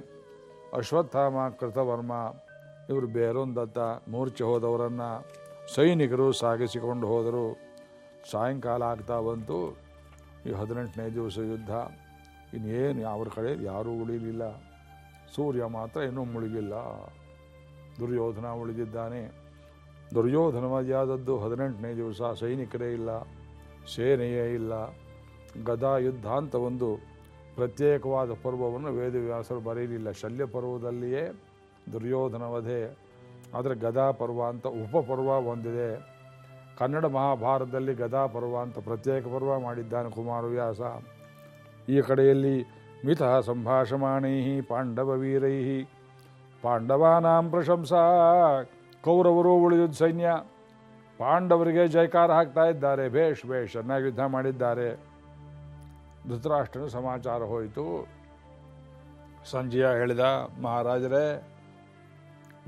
ಅಶ್ವತ್ಥಾಮ, ಕೃತವರ್ಮ, ಇವರು ಬೇರೊಂದತ್ತ ಮೂರ್ಛೆ ಹೋದವರನ್ನು ಸೈನಿಕರು ಸಾಗಿಸಿಕೊಂಡು ಹೋದರು. ಸಾಯಂಕಾಲ ಆಗ್ತಾ ಬಂತು. ಈ ಹದಿನೆಂಟನೇ ದಿವಸ ಯುದ್ಧ. ಇನ್ನೇನು ಅವ್ರ ಕಡೆ ಯಾರೂ ಉಳಿಲಿಲ್ಲ. ಸೂರ್ಯ ಮಾತ್ರ ಇನ್ನೂ ಮುಳುಗಿಲ್ಲ. ದುರ್ಯೋಧನ ಉಳಿದಿದ್ದಾನೆ. ದುರ್ಯೋಧನವಾದಿಯಾದದ್ದು ಹದಿನೆಂಟನೇ ದಿವಸ ಸೈನಿಕರೇ ಇಲ್ಲ, ಸೇನೆಯೇ ಇಲ್ಲ. ಗದಾ ಯುದ್ಧ ಅಂತ ಒಂದು ಪ್ರತ್ಯೇಕವಾದ ಪರ್ವವನ್ನು ವೇದವ್ಯಾಸರು ಬರೆಯಲಿಲ್ಲ. ಶಲ್ಯ ಪರ್ವದಲ್ಲಿಯೇ ದುರ್ಯೋಧನ ವಧೆ. ಆದರೆ ಗದಾ ಪರ್ವ ಅಂತ ಉಪಪರ್ವ ಹೊಂದಿದೆ. ಕನ್ನಡ ಮಹಾಭಾರತದಲ್ಲಿ ಗದಾ ಪರ್ವ ಅಂತ ಪ್ರತ್ಯೇಕ ಪರ್ವ ಮಾಡಿದ್ದಾನೆ ಕುಮಾರವ್ಯಾಸ. ಈ ಕಡೆಯಲ್ಲಿ ಮಿತ ಸಂಭಾಷಮಾಣೈ ಪಾಂಡವ ವೀರೈ. ಪಾಂಡವಾನಾಂ ಪ್ರಶಂಸಾ. ಕೌರವರು ಉಳಿದ ಸೈನ್ಯ. ಪಾಂಡವರಿಗೆ ಜಯಕಾರ ಹಾಕ್ತಾ ಇದ್ದಾರೆ. ಭೇಷ್ ಭೇಷ್ ಚೆನ್ನಾಗಿ ಯುದ್ಧ ಮಾಡಿದ್ದಾರೆ. ಧೃತರಾಷ್ಟ್ರನ ಸಮಾಚಾರ ಹೋಯಿತು. ಸಂಜಯ ಹೇಳಿದ ಮಹಾರಾಜರೇ,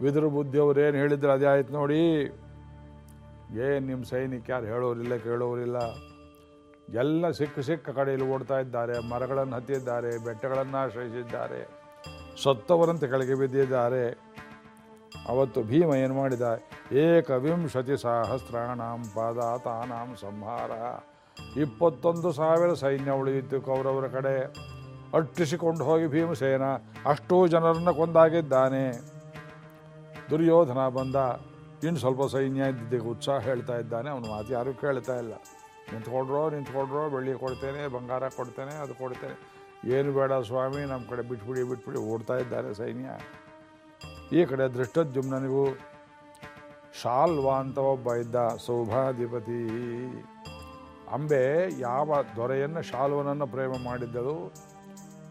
ವಿದುರು ಬುದ್ಧಿಯವ್ರು ಏನು ಹೇಳಿದ್ರು ಅದೇ ಆಯ್ತು ನೋಡಿ. ಏನು ನಿಮ್ಮ ಸೈನಿಕ ಯಾರು ಹೇಳೋರಿಲ್ಲ ಕೇಳೋರಿಲ್ಲ. ಎಲ್ಲ ಸಿಕ್ಕ ಸಿಕ್ಕ ಕಡೆಯಲ್ಲಿ ಓಡ್ತಾ ಇದ್ದಾರೆ, ಮರಗಳನ್ನು ಹತ್ತಿದ್ದಾರೆ, ಬೆಟ್ಟಗಳನ್ನು ಆಶ್ರಯಿಸಿದ್ದಾರೆ. ಸತ್ತವರಂತೆ ಕೆಳಗೆ ಬಿದ್ದಿದ್ದಾರೆ. ಅವತ್ತು ಭೀಮ ಏನು ಮಾಡಿದ? ಏಕವಿಂಶತಿ ಸಹಸ್ರಾಣಾಂ ಪಾದಾತಾನಾಂ ಸಂಹಾರ. ಇಪ್ಪತ್ತೊಂದು ಸಾವಿರ ಸೈನ್ಯ ಉಳಿಯಿತು ಕೌರವರ ಕಡೆ. ಅಟ್ಟಿಸಿಕೊಂಡು ಹೋಗಿ ಭೀಮಸೇನ ಅಷ್ಟೂ ಜನರನ್ನು ಕೊಂದಾಗಿದ್ದಾನೆ. ದುರ್ಯೋಧನ ಬಂದ ಇನ್ನು ಸ್ವಲ್ಪ ಸೈನ್ಯ ಇದ್ದಿದ್ದಕ್ಕೆ ಉತ್ಸಾಹ ಹೇಳ್ತಾ ಇದ್ದಾನೆ. ಅವನು ಮಾತು ಯಾರೂ ಕೇಳ್ತಾ ಇಲ್ಲ. ನಿಂತ್ಕೊಡ್ರೋ ನಿಂತ್ಕೊಡ್ರೋ ಬೆಳ್ಳಿ ಕೊಡ್ತೇನೆ, ಬಂಗಾರ ಕೊಡ್ತೇನೆ, ಅದು ಕೊಡ್ತೇನೆ. ಏನು ಬೇಡ ಸ್ವಾಮಿ ನಮ್ಮ ಕಡೆ ಬಿಟ್ಬಿಡಿ ಬಿಟ್ಬಿಡಿ ಓಡ್ತಾ ಇದ್ದಾರೆ ಸೈನ್ಯ. ಈ ಕಡೆ ದೃಷ್ಟದ್ಯುಮ್ನನಿಗೂ ಶಾಲ್ವಾ ಅಂತ ಒಬ್ಬ ಇದ್ದ ಸೌಭಾಧಿಪತಿ ಅಂಬೆ ಯಾವ ದೊರೆಯನ್ನು ಶಾಲ್ವನನ್ನು ಪ್ರೇಮ ಮಾಡಿದ್ದಳು.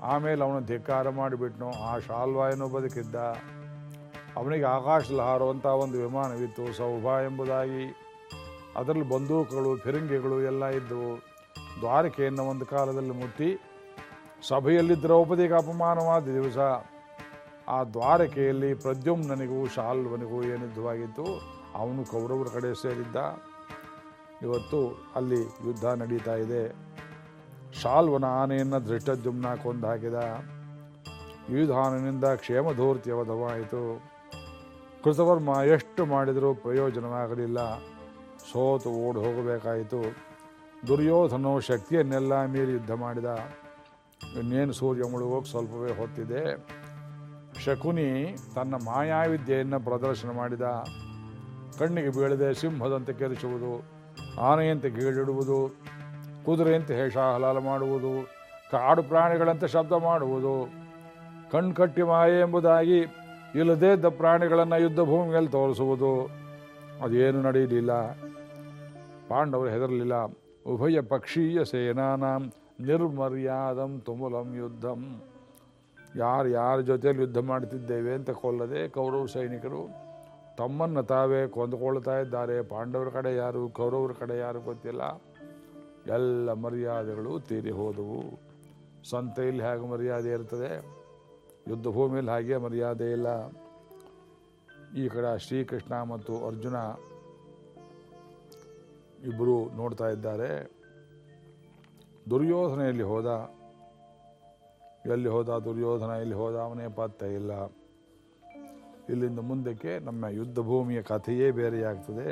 ಆಮೇಲೆ ಅವನು ಧಿಕ್ಕಾರ ಮಾಡಿಬಿಟ್ನು. ಆ ಶಾಲ್ವ ಏನೋ ಬದುಕಿದ್ದ. ಅವನಿಗೆ ಆಕಾಶದಲ್ಲಿ ಹಾರುವಂಥ ಒಂದು ವಿಮಾನವಿತ್ತು. ಸೌಭ ಎಂಬುದಾಗಿ ಅದರಲ್ಲಿ ಬಂದೂಕುಗಳು, ಫಿರಂಗಿಗಳು ಎಲ್ಲ ಇದ್ದವು. ದ್ವಾರಕೆಯನ್ನು ಒಂದು ಕಾಲದಲ್ಲಿ ಮುಟ್ಟಿ ಸಭೆಯಲ್ಲಿ ದ್ರೌಪದಿಗೆ ಅಪಮಾನವಾದ ದಿವಸ ಆ ದ್ವಾರಕೆಯಲ್ಲಿ ಪ್ರದ್ಯುಮ್ನನಿಗೂ ಶಾಲ್ವನಿಗೂ ಏನಿದ್ದವಾಗಿತ್ತು ಅವನು ಕೌರವರ ಕಡೆ ಸೇರಿದ್ದ. ಇವತ್ತು ಅಲ್ಲಿ ಯುದ್ಧ ನಡೀತಾ ಇದೆ. ಶಾಲ್ವನ ಆನೆಯನ್ನು ದೃಷ್ಟದ್ಯುಮ್ನ ಕೊಂದು ಹಾಕಿದ ಯುಧಾನನಿಂದ ಕ್ಷೇಮಧೂರ್ತಿಯ ವಧವಾಯಿತು ಕೃತವರ್ಮ ಎಷ್ಟು ಮಾಡಿದರೂ ಪ್ರಯೋಜನವಾಗಲಿಲ್ಲ. ಸೋತು ಓಡಿ ಹೋಗಬೇಕಾಯಿತು. ದುರ್ಯೋಧನೋ ಶಕ್ತಿಯನ್ನೆಲ್ಲ ಮೀರಿ ಯುದ್ಧ ಮಾಡಿದ. ಇನ್ನೇನು ಸೂರ್ಯ ಮುಳುಗೋಗಿ ಸ್ವಲ್ಪವೇ ಹೊತ್ತಿದೆ. ಶಕುನಿ ತನ್ನ ಮಾಯಾವಿದ್ಯೆಯನ್ನು ಪ್ರದರ್ಶನ ಮಾಡಿದ. ಕಣ್ಣಿಗೆ ಬೀಳದೆ ಸಿಂಹದಂತೆ ಕೆರಿಸುವುದು, ಆನೆಯಂತೆ ಗೀಳಿಡುವುದು, ಕುದುರೆಯಂತೆ ಹೇಷಾಹಲಾಲ ಮಾಡುವುದು, ಕಾಡು ಪ್ರಾಣಿಗಳಂತೆ ಶಬ್ದ ಮಾಡುವುದು. ಕಣ್ಕಟ್ಟಿ ಮಾಯೆ ಎಂಬುದಾಗಿ ಇಲ್ಲದೇ ಇದ್ದ ಪ್ರಾಣಿಗಳನ್ನು ಯುದ್ಧ ಭೂಮಿಯಲ್ಲಿ ತೋರಿಸುವುದು. ಅದೇನು ನಡೆಯಲಿಲ್ಲ. ಪಾಂಡವರು ಹೆದರಲಿಲ್ಲ. ಉಭಯ ಪಕ್ಷೀಯ ಸೇನಾನಾಂ ನಿರ್ಮರ್ಯಾದಂ ತುಮುಲಂ ಯುದ್ಧಂ. ಯಾರು ಯಾರ ಜೊತೆಯಲ್ಲಿ ಯುದ್ಧ ಮಾಡ್ತಿದ್ದೇವೆ ಅಂತ ಕೊಲ್ಲದೆ ಕೌರವ ಸೈನಿಕರು ತಮ್ಮನ್ನು ತಾವೇ ಕೊಂದುಕೊಳ್ತಾ ಇದ್ದಾರೆ. ಪಾಂಡವರ ಕಡೆ ಯಾರು, ಕೌರವರ ಕಡೆ ಯಾರು ಗೊತ್ತಿಲ್ಲ. ಎಲ್ಲ ಮರ್ಯಾದೆಗಳು ತೀರಿ ಹೋದವು. ಸಂತೆಯಲ್ಲಿ ಹೇಗೆ ಮರ್ಯಾದೆ ಇರ್ತದೆ? ಯುದ್ಧ ಭೂಮಿಯಲ್ಲಿ ಹಾಗೆ ಮರ್ಯಾದೆ ಇಲ್ಲ. ಈ ಕಡೆ ಶ್ರೀಕೃಷ್ಣ ಮತ್ತು ಅರ್ಜುನ ಇಬ್ಬರು ನೋಡ್ತಾ ಇದ್ದಾರೆ. ದುರ್ಯೋಧನ ಎಲ್ಲಿ ಹೋದ ಎಲ್ಲಿ ಹೋದ, ದುರ್ಯೋಧನ ಎಲ್ಲಿ ಹೋದ, ಅವನೇ ಪತ್ತೆ ಇಲ್ಲ. ಇಲ್ಲಿಂದ ಮುಂದಕ್ಕೆ ನಮ್ಮ ಯುದ್ಧ ಭೂಮಿಯ ಕಥೆಯೇ ಬೇರೆಯಾಗ್ತದೆ.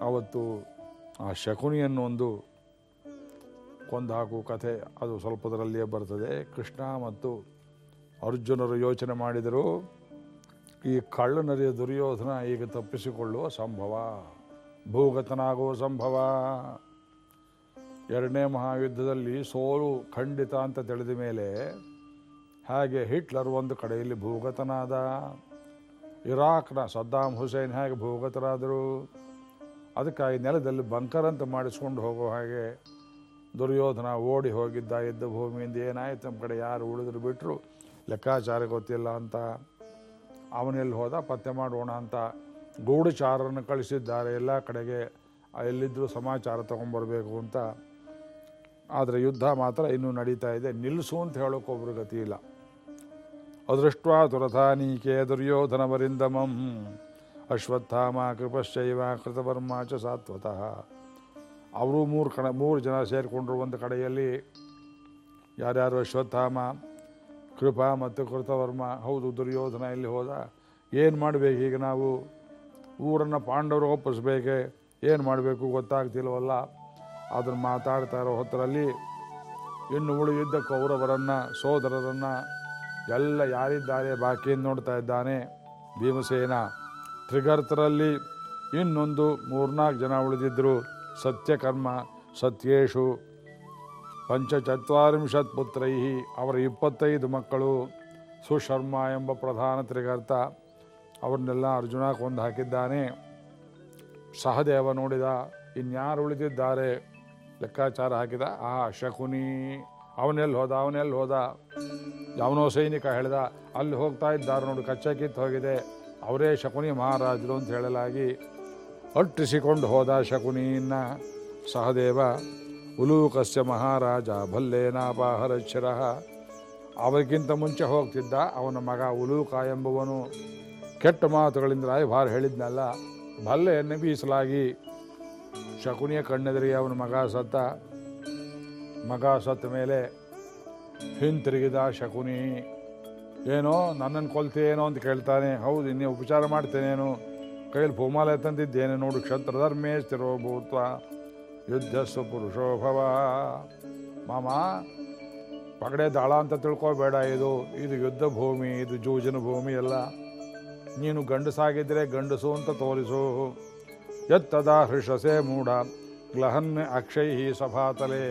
ಅವತ್ತು ಆ ಶಕುನಿಯನ್ನು ಒಂದು ಕೊಂದು ಹಾಕುವ ಕಥೆ, ಅದು ಸ್ವಲ್ಪದರಲ್ಲಿಯೇ ಬರ್ತದೆ. ಕೃಷ್ಣ ಮತ್ತು ಅರ್ಜುನರು ಯೋಚನೆ ಮಾಡಿದರು, ಈ ಕಳ್ಳನರಿಯ ದುರ್ಯೋಧನ ಈಗ ತಪ್ಪಿಸಿಕೊಳ್ಳುವ ಸಂಭವ. ಭೂಗತನಾಗುವ ಸಂಭವ. ಎರಡನೇ ಮಹಾಯುದ್ಧದಲ್ಲಿ ಸೋಲು ಖಂಡಿತ ಅಂತ ತಿಳಿದ ಮೇಲೆ ಹಾಗೆ ಹಿಟ್ಲರ್ ಒಂದು ಕಡೆಯಲ್ಲಿ ಭೂಗತನಾದ. ಇರಾಕ್ನ ಸದ್ದಾಂ ಹುಸೇನ್ ಹೇಗೆ ಭೂಗತರಾದರು? ಅದಕ್ಕಾಗಿ ನೆಲದಲ್ಲಿ ಬಂಕರ್ ಅಂತ ಮಾಡಿಸ್ಕೊಂಡು ಹೋಗೋ ಹಾಗೆ ದುರ್ಯೋಧನ ಓಡಿ ಹೋಗಿದ್ದ ಯುದ್ಧ ಭೂಮಿಯಿಂದ ಏನಾಯ್ತು? ನಮ್ಮ ಕಡೆ ಯಾರು ಉಳಿದ್ರು ಬಿಟ್ಟರು ಲೆಕ್ಕಾಚಾರ ಗೊತ್ತಿಲ್ಲ ಅಂತ. ಅವನೆಲ್ಲಿ ಹೋದ? ಪತ್ತೆ ಮಾಡೋಣ ಅಂತ. ಗೂಢಚಾರರನ್ನು ಕಳಿಸಿದ್ದಾರೆ ಎಲ್ಲ ಕಡೆಗೆ ಎಲ್ಲಿದ್ದರೂ ಸಮಾಚಾರ ತೊಗೊಂಬರಬೇಕು ಅಂತ. ಆದರೆ ಯುದ್ಧ ಮಾತ್ರ ಇನ್ನೂ ನಡೀತಾ ಇದೆ. ನಿಲ್ಲಿಸು ಅಂತ ಹೇಳೋಕ್ಕೊಬ್ರು ಗತಿ ಇಲ್ಲ. ಅದೃಷ್ಟ ದುರಥಾನೀಕೆ ದುರ್ಯೋಧನವರಿಂದಮಂ ಅಶ್ವತ್ಥಾಮ ಕೃಪಶೈವ ಕೃತವರ್ಮ ಚ ಸಾತ್ವತಃ. ಅವರು ಮೂರು ಕಣ, ಮೂರು ಜನ ಸೇರಿಕೊಂಡ್ರು ಒಂದು ಕಡೆಯಲ್ಲಿ. ಯಾರ್ಯಾರು ಅಶ್ವತ್ಥಾಮ, ಕೃಪಾ ಮತ್ತು ಕೃತವರ್ಮ, ಹೌದು ದುರ್ಯೋಧನ ಇಲ್ಲಿ ಹೋದ? ಏನು ಮಾಡಬೇಕು ಈಗ ನಾವು? ಊರನ್ನು ಪಾಂಡವರು ಒಪ್ಪಿಸ್ಬೇಕೆ? ಏನು ಮಾಡಬೇಕು ಗೊತ್ತಾಗ್ತಿಲ್ಲವಲ್ಲ ಅದನ್ನು ಮಾತಾಡ್ತಾ ಇರೋ ಹೊತ್ತರಲ್ಲಿ ಇನ್ನು ಉಳಿದಿದ್ದ ಕೌರವರನ್ನು, ಸೋದರರನ್ನು ಎಲ್ಲ ಯಾರಿದ್ದಾರೆ ಬಾಕಿ ನೋಡ್ತಾ ಇದ್ದಾನೆ ಭೀಮಸೇನ. ತ್ರಿಗರ್ತರಲ್ಲಿ ಇನ್ನೊಂದು ಮೂರ್ನಾಲ್ಕು ಜನ ಉಳಿದಿದ್ದರು ಸತ್ಯಕರ್ಮ, ಸತ್ಯೇಶು, ಪಂಚಚತ್ವಾರಿಂಶತ್ ಪುತ್ರೈ ಅವರ ಇಪ್ಪತ್ತೈದು ಮಕ್ಕಳು, ಸುಶರ್ಮ ಎಂಬ ಪ್ರಧಾನ ತ್ರಿಗರ್ತ. ಅವ್ರನ್ನೆಲ್ಲ ಅರ್ಜುನ ಕೊಂದು ಹಾಕಿದ್ದಾನೆ. ಸಹದೇವ ನೋಡಿದ, ಇನ್ಯಾರು ಉಳಿದಿದ್ದಾರೆ? ಲೆಕ್ಕಾಚಾರ ಹಾಕಿದ, ಆ ಶಕುನಿ. ಅವನೆಲ್ಲಿ ಹೋದ ಅವನೆಲ್ಲಿ ಹೋದ? ಯಾವನೋ ಸೈನಿಕ ಹೇಳಿದ, ಅಲ್ಲಿ ಹೋಗ್ತಾ ಇದ್ದಾರೆ ನೋಡು, ಕಚ್ಚಾ ಕಿತ್ತು ಹೋಗಿದೆ. ಅವರೇ ಶಕುನಿ ಮಹಾರಾಜರು ಅಂತ ಹೇಳಲಾಗಿ ಅಟ್ಟಿಸಿಕೊಂಡು ಹೋದ ಶಕುನಿಯನ್ನ ಸಹದೇವ, ಉಲೂಕಸ್ಯ ಮಹಾರಾಜ ಭಲ್ಲೇನಾಪಾಹರಚ್ಛರ ಅವರಿಗಿಂತ ಮುಂಚೆ ಹೋಗ್ತಿದ್ದ ಅವನ ಮಗ ಉಲೂಕ ಎಂಬುವನು. ಕೆಟ್ಟ ಮಾತುಗಳಿಂದ ರಾಯಭಾರ ಹೇಳಿದ್ನಲ್ಲ ಭಲ್ಲೆಯನ್ನು ಬೀಸಲಾಗಿ ಶಕುನಿಯ ಕಣ್ಣೆದರಿಗೆ ಅವನ ಮಗ ಸತ್ತ ಮಗ ಸತ್ತ ಮೇಲೆ ಹಿಂತಿರುಗಿದ ಶಕುನಿ, ಏನೋ ನನ್ನನ್ನು ಕೊಲ್ತೇನೋ ಅಂತ ಕೇಳ್ತಾನೆ. ಹೌದು, ಇನ್ನೇ ಉಪಚಾರ ಮಾಡ್ತೇನೇನು ಕೈಯಲ್ಲಿ ಭೂಮಾಲೆ ತಂದಿದ್ದೇನೆ, ನೋಡು ಕ್ಷತ್ರಧರ್ಮೇ ಸ್ಥಿರೋ ಭೂತ್ವ ಯುದ್ಧಸ್ಸು ಪುರುಷೋಭವ ಮಾಮ, ಪಗಡೆ ದಾಳ ಅಂತ ತಿಳ್ಕೋಬೇಡ, ಇದು ಇದು ಯುದ್ಧ ಭೂಮಿ, ಇದು ಜೂಜನ ಭೂಮಿ ಅಲ್ಲ. ನೀನು ಗಂಡಸಾಗಿದ್ದರೆ ಗಂಡಸು ಅಂತ ತೋರಿಸು. ಎತ್ತದ ಹೃಷಸೆ ಮೂಢ ಗ್ಲಹನ್ ಅಕ್ಷೈ ಸಭಾತಲೇ.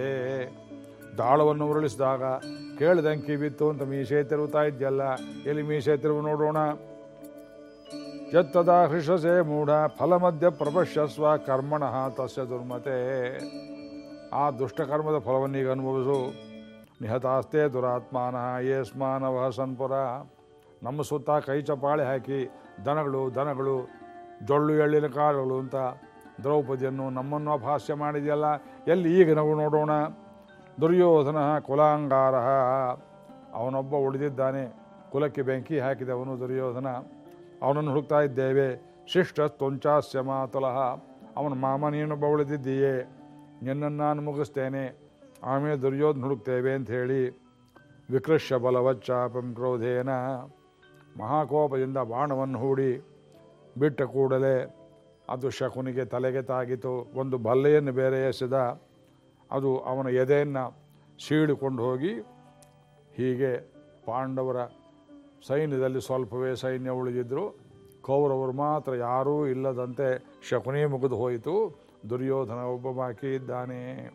ದಾಳವನ್ನು ಉರುಳಿಸಿದಾಗ, ಕೇಳ್ದಂಗೆ ಕಿವಿತ್ತು ಅಂತ ಮೀಸೆ ತಿರುಗುತ್ತಾ ಇದ್ಯಲ್ಲ, ಎಲ್ಲಿ ಮೀಸೆ ತಿರುವು ನೋಡೋಣ? ಎತ್ತದ ಹೃಷಸೆ ಮೂಢ ಫಲಮಧ್ಯ ಪ್ರಪಶ್ಯಸ್ವ ಕರ್ಮಣಃ ತಸ್ಯ ದುರ್ಮತೆ. ಆ ದುಷ್ಟಕರ್ಮದ ಫಲವನ್ನೀಗ ಅನುಭವಿಸು. ನಿಹತಾಸ್ತೆ ದುರಾತ್ಮಾನ ಯೇಸ್ಮಾನವ ಸನ್ಪುರ. ನಮ್ಮ ಸುತ್ತ ಕೈ ಚಪಾಳೆ ಹಾಕಿ ದನಗಳು ದನಗಳು, ಜೊಳ್ಳು, ಎಳ್ಳಿನ ಕಾಳುಗಳು ಅಂತ ದ್ರೌಪದಿಯನ್ನು ನಮ್ಮನ್ನು ಅಪಹಾಸ್ಯ ಮಾಡಿದೆಯಲ್ಲ, ಎಲ್ಲಿ ಈಗ ನಾವು ನೋಡೋಣ? ದುರ್ಯೋಧನ ಕುಲಾಂಗಾರ ಅವನೊಬ್ಬ ಉಳಿದಿದ್ದಾನೆ, ಕುಲಕ್ಕೆ ಬೆಂಕಿ ಹಾಕಿದವನು ದುರ್ಯೋಧನ. ಅವನನ್ನು ಹುಡುಕ್ತಾ ಇದ್ದೇವೆ ಶಿಷ್ಟ ತೊಂಚಾಸ್ಯ ಮಾತುಲಹ. ಅವನ ಮಾಮ, ನೀನೊಬ್ಬ ಉಳಿದಿದ್ದೀಯೇ? ನಿನ್ನನ್ನು ನಾನು ಮುಗಿಸ್ತೇನೆ. ಆಮೇಲೆ ದುರ್ಯೋಧನ ಹುಡುಕ್ತೇವೆ ಅಂತ ಹೇಳಿ ವಿಕೃಷ್ಯ ಬಲವಚ್ಚಾಪಂ ಕ್ರೋಧೇನ. ಮಹಾಕೋಪದಿಂದ ಬಾಣವನ್ನು ಹೂಡಿ ಬಿಟ್ಟ ಕೂಡಲೇ ಅದು ಶಕುನಿಗೆ ತಲೆಗೆ ತಾಗಿತು. ಒಂದು ಬಲ್ಲೆಯನ್ನು ಬೇರೆ ಎಸೆದ ಅದು ಅವನ ಎದೆಯನ್ನು ಸೀಳಿಕೊಂಡು ಹೋಗಿ ಹೀಗೆ ಪಾಂಡವರ ಸೈನ್ಯದಲ್ಲಿ ಸ್ವಲ್ಪವೇ ಸೈನ್ಯ ಉಳಿದಿದ್ದರು ಕೌರವರು ಮಾತ್ರ ಯಾರೂ ಇಲ್ಲದಂತೆ ಶಕುನಿ ಮುಗಿದು ಹೋಯಿತು. ದುರ್ಯೋಧನ ಒಬ್ಬ ಬಾಕಿ ಇದ್ದಾನೆ.